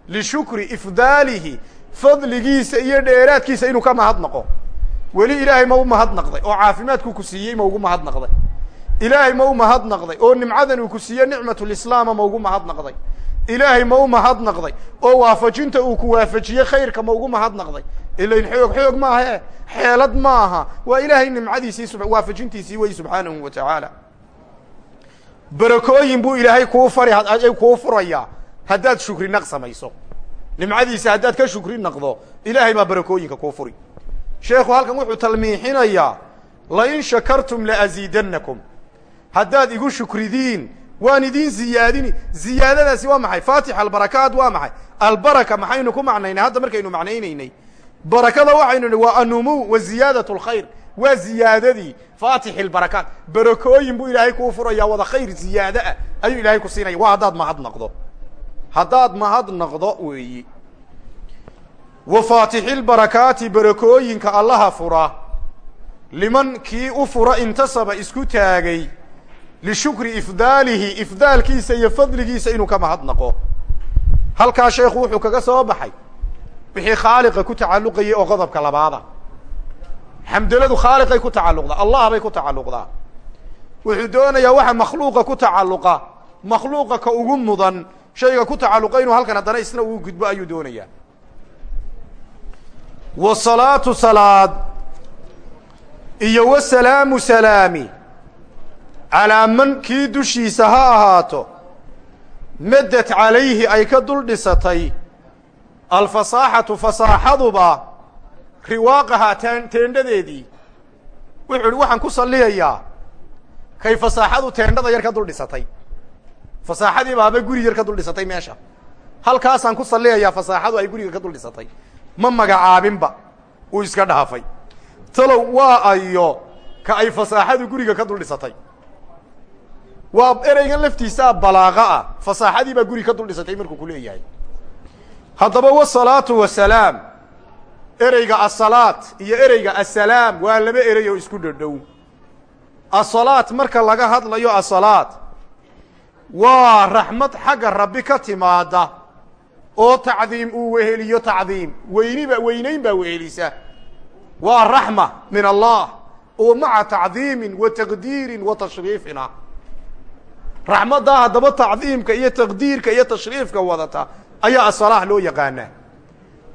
lishukri ifdaalihi fadligiisa iyo dheeraadkiisa inuu ka mahadnaqo weli ilaahay ma u mahadnaqday oo caafimaadkuu ku siiyey ma ugu mahadnaqday ilaahay ma u mahadnaqday oo nimcadan uu ku siiye nicmatulislaama ma ugu mahadnaqday ilaahay ma u mahadnaqday oo waafajinta uu ku waafajiyey khayrka ma ugu mahadnaqday ilain xoog xoog maahe xeelad maaha waa ilaahay nimcadiisii waafajintiisii wey subxaanahu wa tacaala barakooyin buu ilaahay kuu fari kuu furayaa haddaad shukri naq samayso nimcadiisa haddaad ka shukri naqdo ilaahay baa barakooyinka kuu furi. Sheekhu halkan wuxuu talmiixinayaa lain shakartum laaziidannakum haddaad igu shukridiin waan idin ziyaadini. Ziyaadadaasi waa maxay? Faatix albarakaat waa maxay? Albaraka maxaynu ku macnaynay? Hadda markaynu macnaynaynay. Barakada waxaynu nihi waa anumuw wa ziyaadat lkhayr waa ziyaadadii faatix ilbarakaat barakooyin buu ilaahay kuu furayaa wada khayr ziyaado ah ayuu ilaahay ku siinaya waa haddaad mahadnaqdo haddaad mahadnaqdo weeyi. Wa faatixilbarakaati barakooyinka allaha fura. Liman kii u fura intasaba isku taagay lishukri ifdaalihi ifdaalkiisa iyo fadligiisa inuu ka mahadnaqo halkaa sheekhu wuxuu kaga soo baxay wixii khaaliqa ku tacalluqayay oo qodobka labaada. Xamdaladu khaaliqay ku tacalluqdaa allah bay ku tacalluqdaa wuxuu doonayaa waxa makhluuqa ku tacalluqa makhluuqa ka ugu mudan shayga ku tacalluqa inuu halkan haddana isna uu gudbo ayuu doonayaa. Wasalaatu salaad iyo wasalaamu salaami calaa man kii dushiisa ha ahaato madad calayhi ay ka dul dhisatay alfasaaxatu fasaaxaduba riwaaqahaa teen teendhadeedii wuxuu ihi waxaan ku salliyayaa. Kay fasaaxadu teendhada yar ka dul dhisatay fasaaxadii baaba guri yar ka dul dhisatay meesha. Halkaasaan ku salliyayaa fasaaxadu ay guriga ka dul dhisatay. Ma magacaabinba uu iska dhaafay. Talow waa ayo ka ay fasaaxadu guriga ka dul dhisatay. Waa ereygan laftiisaa balaaqa ah. Fasaaxadii baa guri ka dul dhisatay markuu ku leeyahay. Haddaba wasalaatu wasalaam ereyga asalaat iyo ereyga asalaam waa laba erey oo isku dhodhow asalaat marka laga hadlayo asalaat waa raxmad xagga rabbi ka timaada oo tacdiim uu weheliyo tacdiim. Weyniba weynayn baa wehelisa. Waa raxma min allah oo maca tacdiimin wa taqdiirin wa tashriifina. Raxmaddaa haddaba tacdiimka iyo taqdiirka iyo tashriifka wadata ayaa asalaah loo yaqaanaa.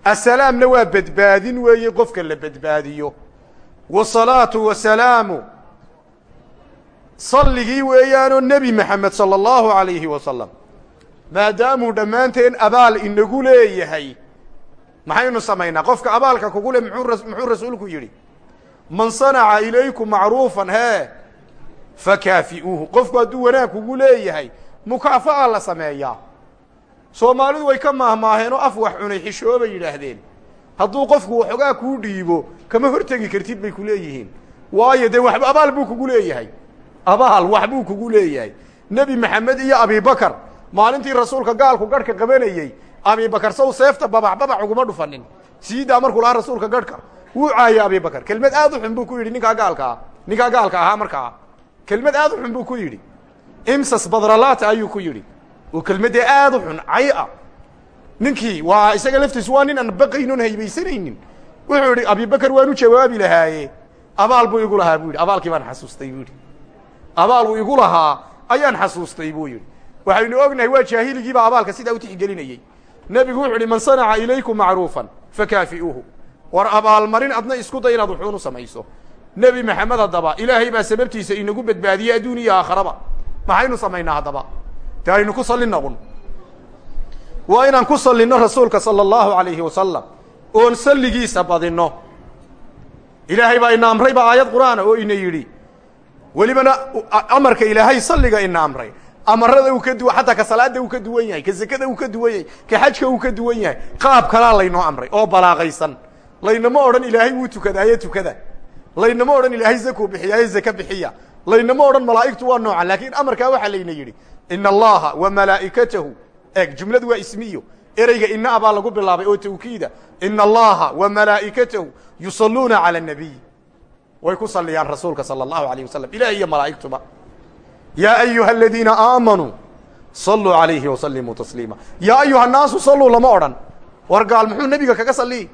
Asalaamna waa badbaadin weeye qofka la badbaadiyo. Wasalaatu wasalaamu salligii weeyaanoo nebi maxamed sala allahu alayhi wasalam maadaamuu dhammaanteen abaal inagu leeyahay. Maxaynu samaynaa qofka abaalka kugu le muxuu rasuulku yidhi man sanaca ilaykum macruufan hee fakaafi'uuhu. Qofku hadduu wanaag kugu leeyahay mukaafa'a la sameeyaa. Soomaalidu way ka maahmaaheen oo af wax cunay xishoobay yidhaahdeen. Hadduu qofku waxoogaa kuu dhiibo kama hortegi kartid bay ku leeyihiin. Waayo dee wax abaal buu kugu leeyahay abaal wax buu kugu leeyahay. Nebi maxamed iyo abibakar maalintii rasuulka gaalku garhka qabanayey abibakar saw seefta babac babac uguma dhufanin. Siidaa markuu lahaa rasuulka garhka wuu caayey abibakar kelmad aad u xun buu ku yidhi ninkaa gaalka ah ninkaa gaalka ahaa markaa kelmad aad u xun buu ku yidhi. Imsas badralaata ayuu ku yidhi. Oo kelmaddee aad u xun cay ah ninkii waa isaga laftiisu waa nin aan baqaynon haybaysanaynin wuxuu yidhi abibakar waan u jawaabi lahaaye. Abaal buu igu lahaa buu yidhi. Abaalkii baan xasuustay buu yidhi abaal uu igu lahaa ayaan xasuustay buu yidhi. Waxaynu ognahay waa jaahiligiibaa abaalka sidaa u tixgelinayey nebigu wuxu uhi man sanaca ilaykum macruufan fakaafi'uuhu. War abaalmarin adna isku day inaad wuxuunu samayso. Nebi maxamed haddaba ilaahay baa sababtiisa inagu badbaadiyey adduun iyo aakharaba maxaynu samaynaa haddaba? Dee aynu ku sallina un waa inaan ku sallinno rasuulka sala allahu alayhi wasalam oon salligiisa badinno. Ilaahay baa ina amray ba aayad qur'aana oo ina yidhi welibana amarka ilaahay salliga ina amray. Amarada uu ka du xataa ka salaada uu ka duwan yahay ka sekada uu ka duwan yahay ka xajka uu ka duwan yahay qaab kalaa laynoo amray oo balaaqaysan. Laynama odhan ilaahay wuu tukadaaye tukada. Laynama odhan ilaahay zakuu bixiyaaye zaka bixiya. Laynama odhan malaa'igtu waa noocan laakiin amarkaa waxaa layna yidhi ina allaha wa malaa'ikatahu. Eeg jumladu waa ismiyo ereyga ina abaa lagu bilaabay oo tawkiida ina allaha wa malaa'ikatahu yusalluuna cala anabiy way ku salliyaan rasuulka sala allahu alayh wasalam ilaah iyo malaa'igtuba yaa ayuha aladiina aamanuu saluu alayhi wasalimuu tasliima yaa ayuha naasu saluu lama odhan. War gaal muxuu nebiga kaga saliyi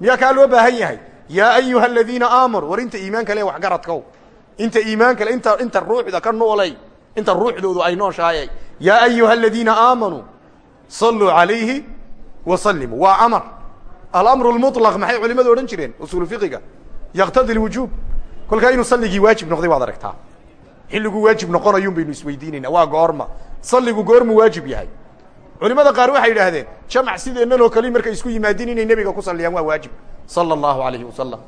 miyaa kaa loo baahan yahay? Yaa ayuha aladiina aamanuu war inta iimaanka le waxgaradkow inta iimaanka le inta inta ruuxda ka noolay inta ruuxdoodu ay nooshaayay yaa ayuha aladiina aamanuu saluu alayhi wasalimuu waa amar. Alamru lmuطlaq maxay culimadu odhan jireen? Usuulu fiqiga yaqtadi lwujuub kolkaa inuu salligii waajib noqday waad aragtaa xilliguu waajib noqonayun baynu isweydiinayna waa goorma salligu goormu waajib yahay culimada qaar waxay yidhaahdeen jamac sideennan oo kale markay isku yimaadin inay nebiga ku salliyaan waa waajib sala allahu alayhi wasalam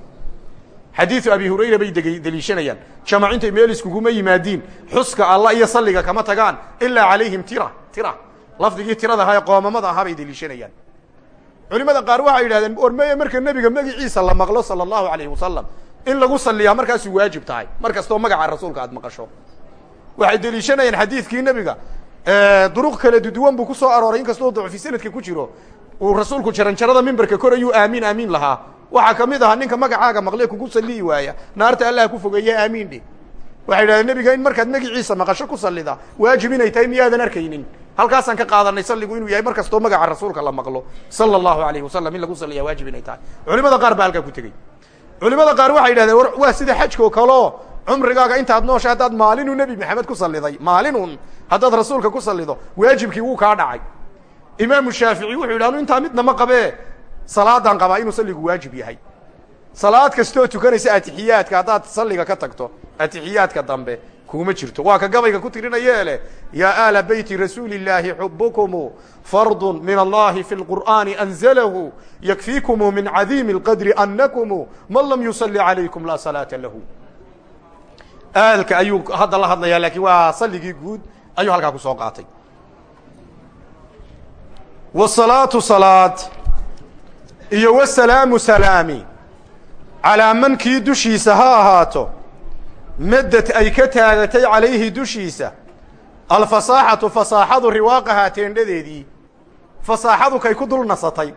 xadiidu abi hurayra bay deliishanayaan jamac intay meel iskuguma yimaadiin xuska allah iyo salliga kama tagaan ilaa calayhim tira tira lafdigii tirada ahaa ee qoomamada ahaa bay deliishanayaan culimada qaar waxay yidhahdeen or meye marka nebiga magiciisa la maqlo sala allahu alayhi wasalam in lagu saliyaa markaasuu waajib tahay. Mar kastoo magaca rasuulka aad maqasho. Waxay deliishanayaan xadiidkii nebiga. Duruq kala duduwan buu ku soo arooray in kastoo dacfi sanadka ku jiro. Uu rasuulku jaranjarada mimbarka korayuu aamiin aamiin lahaa. Waxaa ka mid ahaa ninka magacaaga maqle kugu saliyi waaya. Naarta allah ku fogeeye aamiin dhe waxay yidhahdeen nebiga in markaad magiciisa maqasho ku sallida waajib inay tahay miyaadan arkaynin halkaasaan ka qaadanay salligu inuu yahay mar kastoo magaca rasuulka la maqlo sala allahu alayhi wasalam in lagu saliyaa waajib inay tahay. Culimada qaar baa halkaa ku tegey culimada qaar waxay yidhahdeen waa sida xajka oo kaleo cumrigaaga intaad noosha haddaad maalinuu nebi maxamed ku salliday maalinun haddaad rasuulka ku sallido waajibkii wuu kaa dhacay. Imaamu shaafici wuxuu yidhi anu intaa midna ma qabee salaadaan qabaa inuu salligu waajib yahay. Salaad kastoo tukanaysa atixiyaadka haddaad salliga ka tagto atixiyaadka dambe kuma jirto waa ka gabayga ku tirinayee leh yaa aala beyti rasuuli illaahi xubukumu fardu min allahi fi lqur'aani anzalahu yakfiikumu min cadiimi اlqadri anakumu man lam yusalli calaykum laa salaata lahu aalka ayuu hadda la hadlayaa laakiin waa salligii guud ayuu halkaa ku soo qaatay wsalaatu salaad iyo wasalaamu salaami calaa mankii dushiisa ha ahaato madad ay ka taagatay calayhi dushiisa alfasaaxatu fasaaxadu riwaaqahaa teendhadeedii fasaaxadu kay ku dul nasatay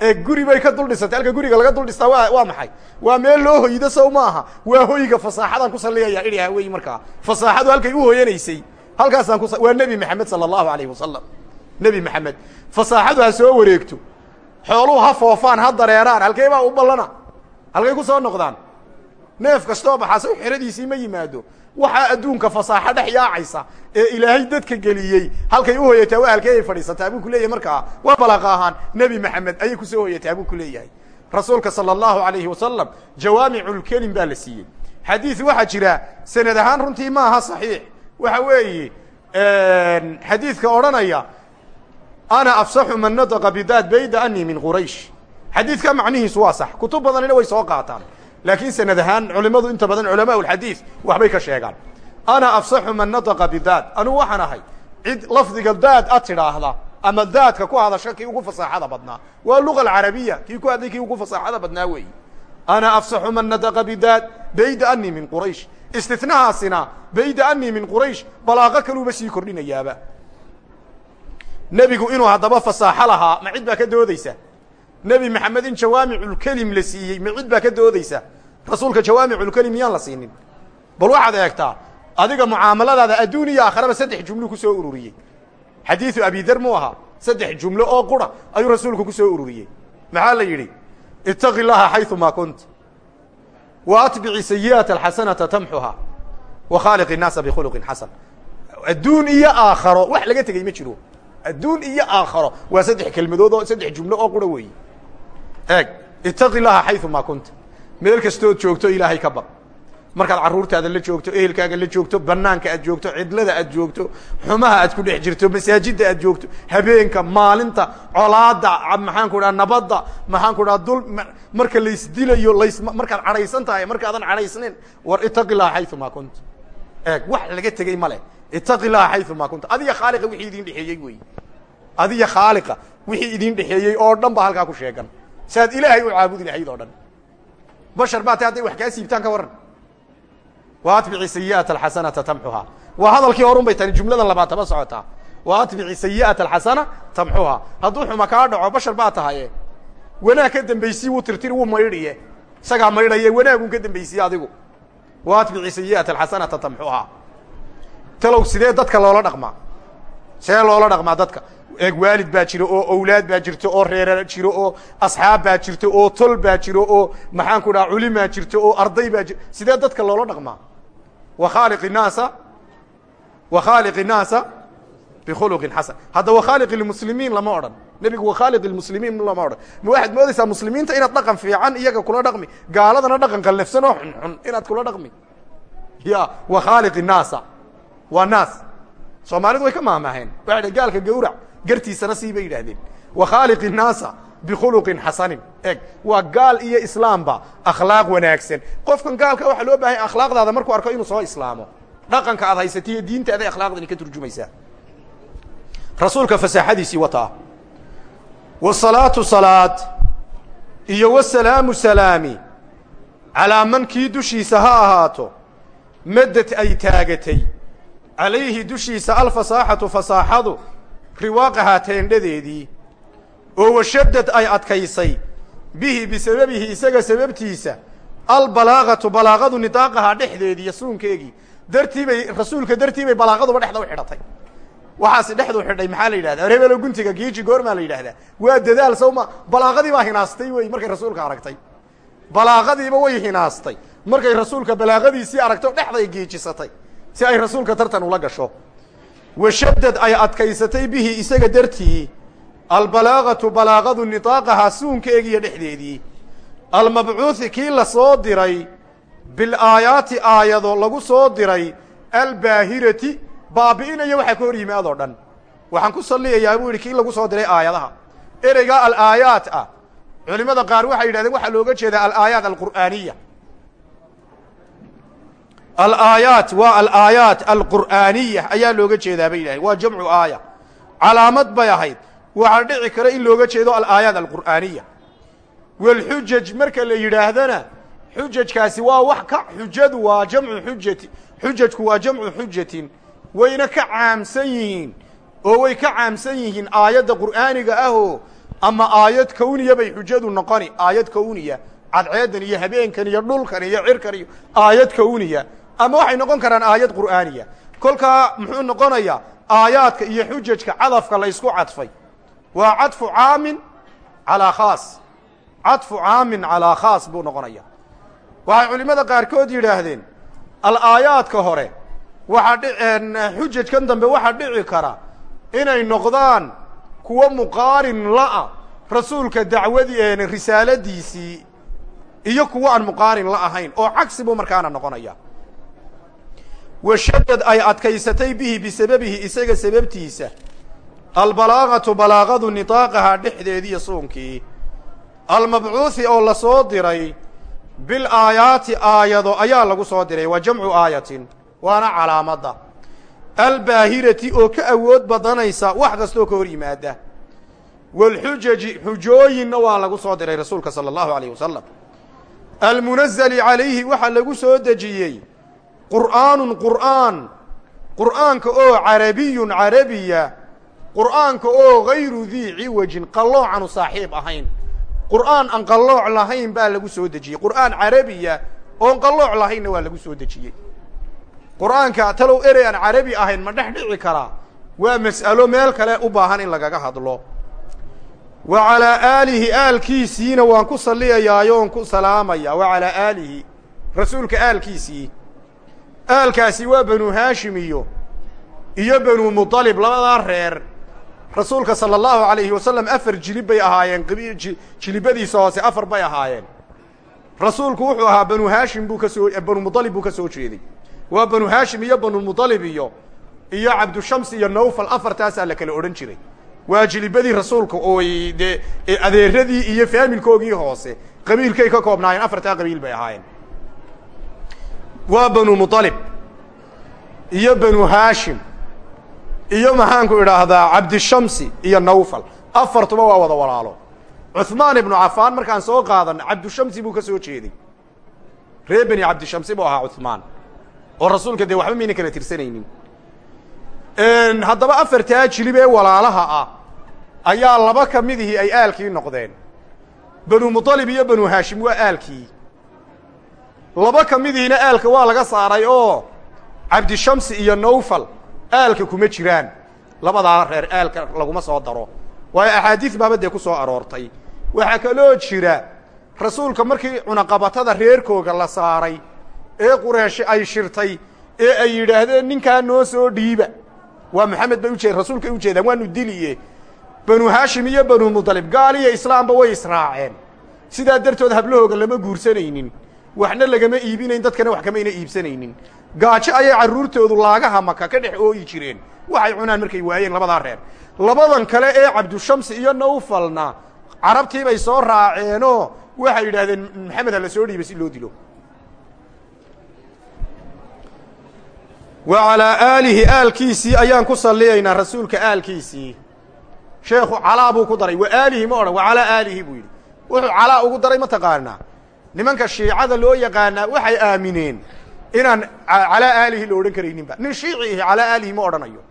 ee guri bay ka dul dhisatay halka guriga laga dul dhistaa waa waa maxay waa meel loo hoydo sow maaha waa hoyga fasaaxadaan ku salliyaya idhi hawey markaa fasaaxadu halkay u hoyanaysay halkaasaan ku waa nebi maxamed sala allahu alayhi wasalam nebi maxamed fasaaxadu ha soo wareegto xooluhu ha foofaan ha dareeraan halkee baa u ballana halkay ku soo noqdaan neef kastoo baxaase xeradiisii ma yimaado. Waxaa adduunka fasaaxo dhex ee ilaahay dadka geliyey halkay u hoyataa waa halkee fadhiisataa buu ku leeyahay markaa. Waa balaaqa ahaan maxamed ayay ku soo hoyataa buu ku leeyahay. Rasuulka sala alayhi wasalam jawaamiculkelim baa la siiyey. Xadiid waxaa jira sanad ahaan runtii ma aha saxiix. Waxa weeye xadiidka odhanaya ana afsaxu man nataqa bidaad bayda anii min quraysh. Xadiidka macnihiisu waa sax. Kutub badanina way soo qaataan laakiin sanad ahaan culimadu inta badan culamaa lxadiid waxbay ka sheegaan. Ana afsaxu man nataqa bidaad. Anugu waxaan ahay cid lafdiga daad a tidhaahda ama daadka ku hadasha kii ugu fasaaxada badnaa. Waa luga alcarabiya kii ku hadlay kii ugu fasaaxada badnaa weeyi ana afsaxu man nataqa bidaad bayda anii min quraysh. Istinahaasina bayda anii min quraysh balaaqo kaluuba sii kordhinayaaba nebigu inuu haddaba fasaaxo lahaa ma cid baa ka doodeysa nebi maxamed in jawaamiculkelim la siiyey. Ma cid baa ka doodeysa rasuulka jawaamiculkelim miyaan la siinin? Bal waxaad eegtaa adiga mucaamaladaada adduun iyo saddex jumlu ku soo ururiyey. Xadiidu abidar mu saddex jumlo oo qura ayuu rasuulku ku soo ururiyey. Maxaa la yidhi? Itaqi llaha xayumaa kunt. Wa atbici sayi'ata alxasanata tamxuha wa khaaliq innaasa bikhuluqin xasan. Adduun iyo aakharo wax laga tegey ma jiro. Adduun iyo aakharo waa saddex kelmadood oo saddex jumlo oo qura weeye eeg itaqi llaha xayumaa kunta meel kastood joogto ilaahay ka baq markaad carruurtaada la joogto ehelkaaga la joogto banaanka aad joogto cidlada aad joogto xumaha aad ku dhex jirto masaajidda aad joogto habeenka maalinta colaada maxaan ku dhaha nabadda maxaan ku dhaha dul marka laysdilayo lays markaad cadhaysan tahay markaadan cadhaysnayn war itaqi llaha xayumaa kunta eeg wax laga tegey ma leh. Itaqi llaha xayumaa kunta adiga khaaliqa wixii idin dhexeeyey wey adiga khaaliqa wixii idin dhexeeyey oo dhan ba ku sheegan saaad ilaahay u caabudi lahayd oo bashar baa ta hadday wax kaa siibtaan ka warran. Wa atbici sayi'ata alxasanata tamxuhaa waa hadalkii horun bay tani jumladan labaataba socotaa. Wa atbici sayi'ata alxasana tamxuhaa hadduu xuma kaa dhaco bashar baa tahaye wanaag ka dambaysii wuu tirtiri wuu maydhiye isagaa maydhaye wanaagun ka dambaysiye adigu. Wa atbici sayi'ata alxasanata tamxuhaa talow sidee dadka loola dhaqmaa see loola dhaqmaa dadka. Eeg waalid baa jiro oo awlaad baa jirto oo reera jiro oo asxaab baa jirto oo tol baa jiro oo maxaan ku dhaha culimaa jirto oo arday baa jiro sidee dadka loola dhaqmaa? Wa khaaliq innaasa wa khaaliq innaasa bikhuluqin xasan. Hadda wa khaaliq lmuslimiin lama odhan. Nebigu wa khaaliq lmuslimiin lama odhan. Ma waxaad moodaysaa muslimiinta inaad dhaqan fiican iyaga kula dhaqmi. Gaaladana dhaqan qallafsan oo xunxun inaad kula dhaqmi. Ya wa khaaliq innaasa waa naas soomaalidu way ka maahmaaheen waxay gaalka gawrac gartiisana sii bay yidhaahdeen. Wa khaaliq innaasa bikhuluqin xasanin eg waa gaal iyo islaamba akhlaaq wanaagsan. Qofkan gaalka waxaa loo baahanya akhlaaqdaada markuu arko inuu soo islaamo. Dhaqanka aad haysatay iyo diintaaday akhlaaqdani ka turjumaysaa. Rasuulka fasaaxadiisii wataa wasalaatu salaad iyo wasalaamu salaami calaa man kii dushiisa ha ahaato madad ay taagatay calayhi dushiisa alfasaaxatu fasaaxadu riwaaqahaa teendhadeedii oo washadad ay adkaysay bihi bisababihi isaga sababtiisa albalaaqatu balaaqadu nidaaqahaa dhexdeediiyo suunkeegii. Dartii bay rasuulka dartii bay balaaqaduba dhexda u xidhatay. Waxaasi dhexdu xidhay maxaa la yidhahda rebelo guntiga giiji goormaa la yidhahdaa. Waa dadaal sawma balaaqadii baa hinaastay wey markay rasuulka aragtay. Balaaqadiiba way hinaastay. Markay rasuulka balaaqadiisii aragto dhexday giijisatay si ay rasuulka tartan ula gasho. Washadad ay adkaysatay bihi isaga dartii. Albalaaqatu balaaqadu nidaaqahaa suunkeegiiyo dhexdeedii. Almabcuuhi kii la soo diray bilaayaati aayado lagu soo diray albaahirati baabi'inaya waxaa ka hor yimaad oo dhan. Waxaan ku salliyayaa buu yidhi kii lagu soo diray aayadaha. Ereygaa alaayaat ah. Culimmada qaar waxay yidhahdeen waxaa looga jeedaa alaayaat alqur'aaniya alaayaat waa alaayaat alqur'aaniya ayaa looga jeedaa bay yidhahdeen waa jamcu aaya. Calaamad bay ahayd. Waxaa dhici kara in looga jeedo alaayaat alqur'aaniya walxujaj marka la yidhaahdana xujajkaasi waa wax ka xujadu waa jamcu xujati xujajku waa jamcu xujatin. Wayna ka caamsan yihiin oo way ka caamsan yihiin aayadda qur'aaniga ahoo ama aayad kawniya bay xujadu noqoni. Aayad kawniya cadceedan iyo habeenkan iyo dhulkan iyo cirkan iyo aayad kawniya ama waxay noqon karaan aayad qur'aaniya. Kolkaa muxuu noqonayaa aayaadka iyo xujajka cadafka la ysku cadfay. Waa cadfu caamin calaa khaas. Cadfu caamin calaa khaas buu noqonaya. Waxay culimmada qaarkood yidhaahdeen al-aayaadka hore waxaa xujajkan dambe waxaa dhici kara inay noqdaan kuwo muqaarin la'a rasuulka dacwadii risaaladiisii iyo kuwo aan muqaarin la ahayn. Oo cagsi buu markaana noqonaya washadad ay adkaysatay bihi bisababihi isaga sababtiisa. Albalaaqatu balaaqadu nidaaqahaa dhexdeediiyo suunkii almabcuuhi oo la soo diray bil aayaati aayado ayaa lagu soo diray waa jamcu aayatin waana calaamadda. Albaahirati oo ka awood badanaysa wax kastoo ka hor yimaada. Waalxujaji xujooyinna waa lagu soo diray rasuulka sala allahu alayh wasalam almunazali calayhi waxaa lagu soo dejiyey qur'aanun qur'aan. Qur'aanka oo carabiyun carabiya. Qur'aanka oo gayru dii ciwajin qalloocaanu saaxiib ahayn. Qur'aan aan qallooc lahayn baa lagu soo dejiyey. Qur'aan carabiya oon qallooc lahaynna waa lagu soo dejiyey. Qur'aanka talow erey aan carabi ahayn ma dhex dhici karaa? Waa mas'alo meel kale u baahan in lagaga hadlo. Wa calaa aalihi aalkiisiina waan ku salliyayaayo oon ku salaamaya. Wa aalihi rasuulka aalkiisii aalkaasi waa banu haashim iyo iyo banu mudalib labadaa reer. Rasuulka sala allahu alayhi wasalam afar jilib bay ahaayeen jilibadiisa hoose afar bay ahaayeen. Rasuulku wuxuu ahaa banu haashim buu ka soo banu mudalib buu ka soo jeeday. Waa banu haashim iyo banu mudalib iyo iyo cabdushams iyo nawfal afartaasaa la kala odhan jiray. Waa jilibadii rasuulka ooy dee adeeradii iyo faamilkoogii hoose. Qabiilkay ka koobnaayeen afartaa qabiil bay ahaayeen waa banu muطalib iyo banu haashim iyo maxaanku idhaahdaa cabdishamsi iyo nawfal afartuba waa wada walaalo cuثmaan ibnu cafaan markaan soo qaadan cabdushamsi buu ka soo jeeday reer beni cabdishamsi buu ahaa cuثmaan oo rasuulka dee waxba mayna kala tirsanaynin haddaba afartaa jilib ee walaalaha ah ayaa laba ka midihii ay aalkii noqdeen banu muطalib iyo banu haashim waa aalkii laba ka midihiina aalka waa laga saaray oo cabdishamsi iyo nawfal aalka kuma jiraan. Labadaa reer aalka laguma soo daro. Waayo axaadiis baaba dee ku soo aroortay. Waxaa kaloo jira rasuulka markii cunaqabatada reerkooga la saaray ee qureeshi ay shirtay ee ay yidhaahdeen ninkaa noo soo dhiiba. Waa maxamed bay ujeed rasuulka ay ujeedaan waanu diliye. Banu haashim iyo banu mudalib gaal iyo islaamba way israaceen. Sidaa dartood hablahooga lama guursanaynin waxna lagama iibinayn dadkana wax kamayna iibsanaynin. Gaajo ayay carruurtoodu laagaha maka ka dhex ooyi jireen. Waxay cunaan markay waayeen labadaa reer. Labadan kale ee cabdushamsi iyo nawfalna carabtii bay soo raaceenoo waxay yidhaahdeen maxamed ha la soo dhiiba si loo dilo. Wa calaa aalihi aalkiisii ayaan ku salliyaynaa rasuulka aalkiisii. Sheekhu calaa buu ku daray. Wa aalihi ma odhan wa calaa aalihi buu yidhi. Wuxuu calaa ugu daray ma nimanka shiicada loo yaqaanaa waxay aamineen inaan calaa aalihi la odhan karayninba. Nin shiici ihi calaa aalihi ma odhanayo.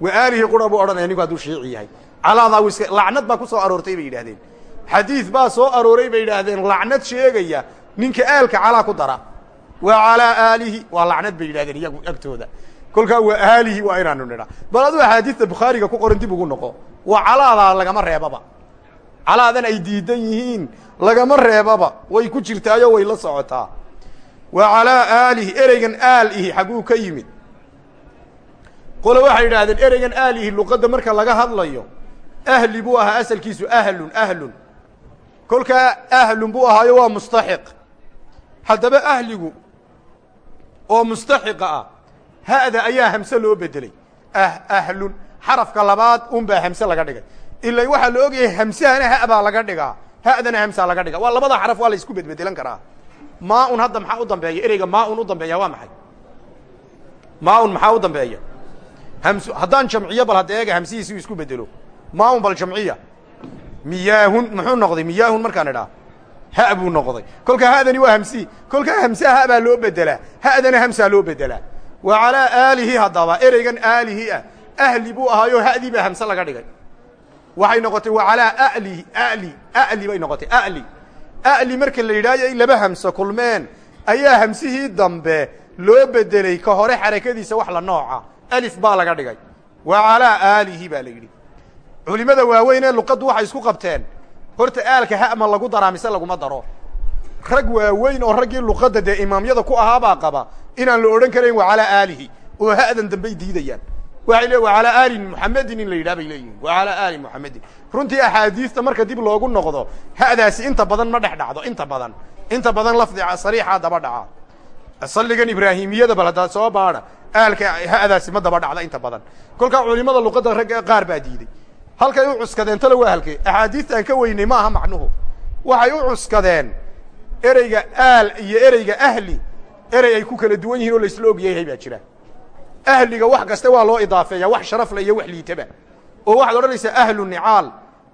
Wa aalihi qura buu odhanaya ninku hadduu shiici yahay. Calaadaa w iska lacnad baa ku soo aroortay bay yidhahdeen xadiid baa soo arooray bay yidhaahdeen lacnad sheegaya ninka aalka calaa ku dara. Wa calaa aalihi waa lacnad bay yidhahdeen iyagu agtooda. Kolkaa wa aalihi waa inaanu nidha. Bal aduu axaadiista bukhaariga ku qoran dib ugu noqo. Waa calaadaa lagama reebaba. Calaadan ay diidan yihiin lagama reebaba. Way ku jirtaayo way la socotaa. Wa calaa aalihi ereygan aalihi xagguu ka yimid. Qole waxay yidhaahdeen ereygan aalihi luqadda marka laga hadlayo ahli buu ahaa asalkiisu ahlun ahlun. Kolkaa ahlun buu ahaayo waa mustaxiq. Haddaba ahligu oo mustaxiqa ah ha'da ayaa hamse loo bedelay. Ah ahlun xarafka labaad unbaa hamse laga dhigay. Ila waxaa la ogyahay hamsahana ha baa laga dhigaa ha'dana hamsaa laga dhigaa waa labada xaraf waa la isku bedbedelan karaa maa-un hadda maxaa u dambeeya ereyga maa-un u dambeeya waa maxay maa-un maxaa u dambeeya hams haddaan jamciyo bal hadda eega hamsihiisi isku bedelo maa-un bal jamciya miyaahun muxuu noqday miyaahun markaan idhaa ha buu noqday kolkaa ha'dani waa hamsihi kolkaa hamsaha ha loo bedelaa ha'dana hamsaa loo bedelaa wa calaa aalihi haddaba ereygan aalihi ah ahli buu ahaayo ha'dii baa hamse laga dhigay waxay noqotay wa calaa ali ali ali bay noqotay ali ali marka la yidhahyo in laba hamso kulmeen ayaa hamsihii dambe loo bedelay ka hore xarakadiisa wax la nooca. Alif baa laga dhigay. Wa calaa aalihi baa la yidhi. Culimada waaweyn ee luqaddu waxay isku qabteen. Horta aalka ha'ma lagu daraa mise laguma daro. Rag waaweyn oo raggii luqadda dee imaamyada ku ahaabaa qaba inaan la odhan karayn wa calaa aalihi oo ha'dan dambey diidayaan waxay leeyin wa calaa aali muxamedin in la yidhaha bay leeyihiin wa calaa aali muxamedin runtii axaadiista marka dib loogu noqdo ha'daasi inta badan ma dhex dhacdo inta badan. Inta badan lafdi sariixaa daba dhaca. Salligan ibraahimiyada bal haddaad soo baadha aalka ha'daasi ma daba dhacda inta badan. Kolkaa culimada luqadda ragga qaar baa diiday. Halkay u cuskadeen talo waa halkee. Axaadiista ka weynay ma aha macnuhu. Waxay u cuskadeen ereyga aal iyo ereyga ahli. Erey ay ku kala duwan yihiin oo laisla ogyahay baa jira ahliga wax kaste waa loo idaafeeya wax sharafle iyo wax liitaba. Oo waxaad odhanaysaa ahlu nicaal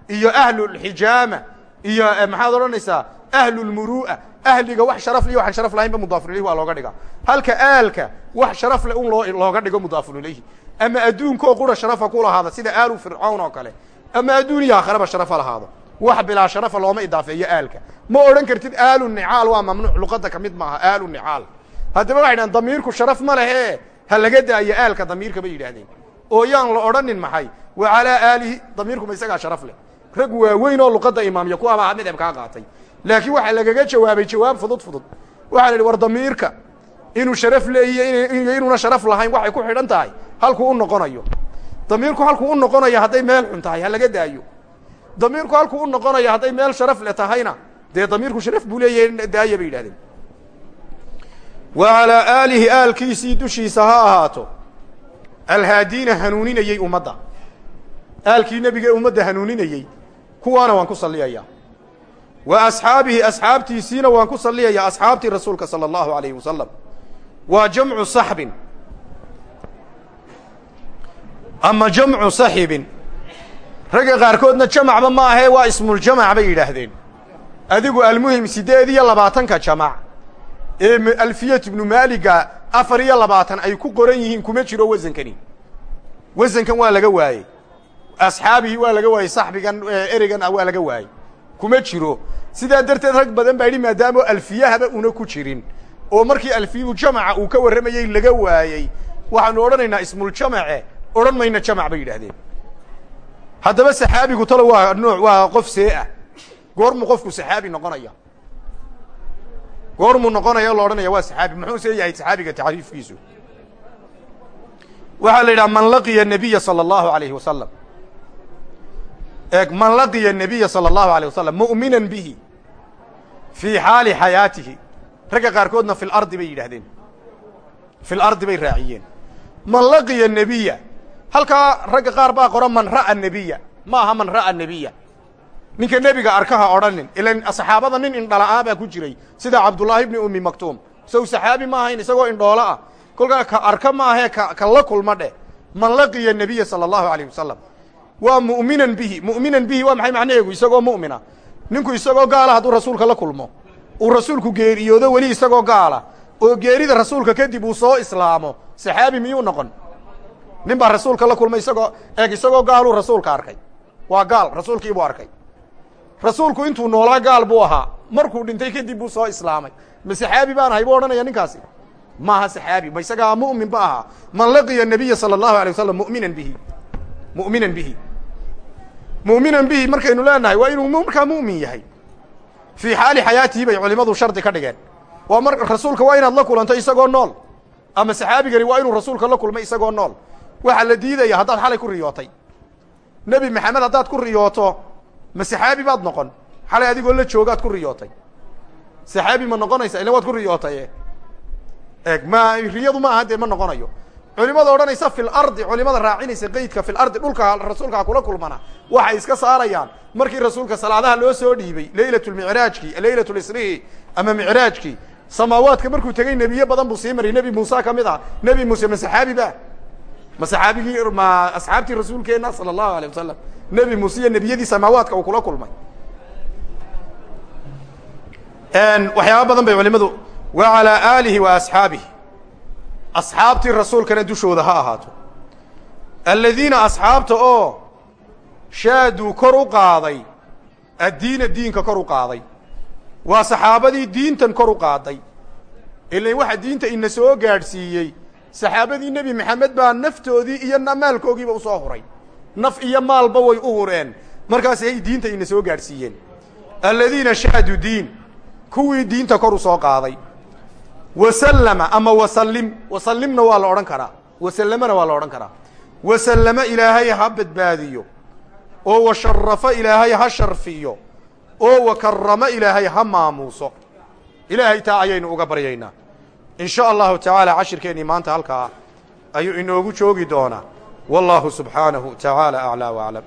iyo ahlulxijaama iyo maxaad odhanaysaa ahlulmuru'a ahliga wax sharaf iyo waxaan sharaf lahaynba mudaafun ilayhi waa looga dhigaa. Halka aalka wax sharaf le un loo looga dhigo mudaafun ilayhi. Ama adduunkaoo qura sharafa ku lahaada sida aalu fircawn oo kale ama adduun iyo aakharaba sharafa lahaado wax bilaa sharafa looma idaafeeyo aalka. Ma odhan kartid aalu nicaal waa mamnuuc luqadda ka maaha aalu nicaal. Haddaba waxay damiirku sharaf ma lehe ha laga daayo aalka damiirka bay yidhaahdeen. Oo yaan la odhanin maxay? Wa calaa aalihi damiirkuma isagaa sharaf leh. Rag waaweyn oo luqadda imaamya ku abaa midhabkaa qaatay. Laakiin waxaa lagaga jawaabay jawaab fudud fudud. Waxaa la yidhi war damiirka inuu sharaf leeyiyo iyo inuuna sharaf lahayn waxay ku xidhan tahay. Halkuu u noqonayo. Damiirku halkuu u noqonayo hadday meel xun tahay ha laga daayo. Damiirku halkuu u noqonayo hadday meel sharaf le tahayna dee damiirku sharaf buu leeyahay daaya bay yidhahdeen wa calaa aalihi aalkiisii dushiisa ha ahaato. Alhaadiina hanuuninayey ummadda. Aalkii nebiga ee ummadda hanuuninayey kuwaana waan ku salliyayaa wa asxaabihi asxaabtiisiina waan ku salliyayaa asxaabtii rasuulka sala allahu alayhi wasalam waa jamcu saxbin. Ama jamcu saxibin. Ragga qaarkoodna jamacba ma ahee waa ismuljamac bay yidhaahdeen. Adigu almuhim siddeed iyo labaatanka jamac ee alfiyat ibnu maaliga afar iyo labaatan ay ku qoran yihiin kuma jiro wasankani wasankan waa laga waayey. Asxaabihii waa laga waayey. Saxbigan ereygan waa laga waayey. Kuma jiro. Sidaa darteed rag badan baa yidhi maadaama alfiyahaba una ku jirin. Oo markii alfiyu jamaca uu ka warramayey laga waayey. Waxaanu odhanaynaa ismuljamace odhan mayna jamac bay yidhaahdeen. Haddaba saxaabigu talo waa nooc waa qof see ah goormuu qofku saxaabi noqonaya goormuu noqonaya la odhanaya waa saxaabi. Muxuu see yahay saxaabiga tacriifkiisu? Waxaa la yidhaha man laqiya nabiya sala allahu alayhi wasalam eeg man laqiya nabiya sala allahu alayh wasalam mu'minan bihi fii xaali xayaatihi. Ragga qaarkoodna fi lardi bay yidhaahdeen. Fi lardi bay raaciyeen. Man laqiya nebiya halkaa ragga qaar baa qora man ra'a nebiya ma aha man ra'a nebiya ninka nebiga arkaha odhanin ilan saxaabada nin indhala-aa baa ku jiray sida cabdullaahi bni ummi maktuum. Isagu saxaabi ma ahayn isagoo indhoolo ah. Kolkaa ka arka ma ahee ka la kulma dheh man laqiya nebiya sala allahu alayh wasalam waa mu'minan bihi mu'minan bihi waa maxay macnaheegu? Isagoo mu'mina. Ninku isagoo gaala hadduu rasuulka la kulmo. Uu rasuulku geeriyoodo weli isagoo gaala. Oo geerida rasuulka kadib uu soo islaamo. Saxaabi miyuu noqon? Nin baa rasuulka la kulmay isagoo eeg isagoo gaaluu rasuulka arkay. Waa gaal rasuulkiibuu arkay rasuulku intuu noolaa gaal buu ahaa. Markuu dhintay kadib buu soo islaamay. Ma saxaabi baan ahay buu odhanaya ninkaasi? Maaha saxaabi ma isagaa mu'min ba ahaa. Man laqiya nabiya sala allahu alay wasalam mu'minan bihi. Mu'minan bihi. Mu'minan bihi markaynu leenahay waa inuu markaa mu'min yahay. Fii xaali xayaatihi bay culimadu shardi ka dhigeen. Waa mar rasuulka waa inaad la kulanto isagoo nool. Ama saxaabigani waa inuu rasuulka la kulmay isagoo nool. Waxaa la diidaya haddaad xalay ku riyootay. Nebi maxamed haddaad ku riyooto ma saxaabi baad noqon. Xalay adigoo la joogaad ku riyootay. Saxaabi ma noqonaysa ila waad ku riyootaye. Eeg ma riyadu ma aha dee ma noqonayo. Culimada odhanaysa fi lardi culimada raacinaysa qeydka fi lardi dhulka rasuulka kula kulmana. Waxay iska saarayaan. Markii rasuulka salaadaha loo soo dhiibay leylat lmicraajki leylat lisrihi ama micraajkii samaawaadka markuu tegey nebiye badan buu sii maray nebi muuse ka mid ah. Nebi muuse ma saxaabi ba ma saxaabigii ma asxaabtii rasuulkeena sala allahu alay wasalam nebi muuse iyo nebiyadii samaawaadka uu kula kulmay. Waxyaaba badan bay culimadu wa calaa aalihi wa asxaabihi. Asxaabtii rasuulkana dushooda ha ahaato. Aladiina asxaabta oo shaaduu kor u qaaday addiina diinka kor u qaaday waa saxaabadii diintan kor u qaaday. Ilan waxa diinta ina soo gaadhsiiyey saxaabadii nebi maxamed baa naftoodii iyo maalkoogiiba u soo huray. Naf iyo maalba way u hureen. Markaas ay diinta ina soo gaadhsiiyeen. Aladiina shaaduu diin. Kuwii diinta kor u soo qaaday. Wasallama ama wasallim. Wasallimna waa la odhan karaa. Wasallamana waa la odhan karaa. Wasallama ilaahay ha badbaadiyo. Oo washarafo ilaahay ha sharfiyo. Oo wakaramo ilaahay ha maamuuso. Ilaahay taa ayaynu uga baryaynaa in sha allahu tacaala cashirkeennii maanta halkaa ayuu inoogu joogi doonaa. Wallaahu subxaanahu tacaala aclaa waclam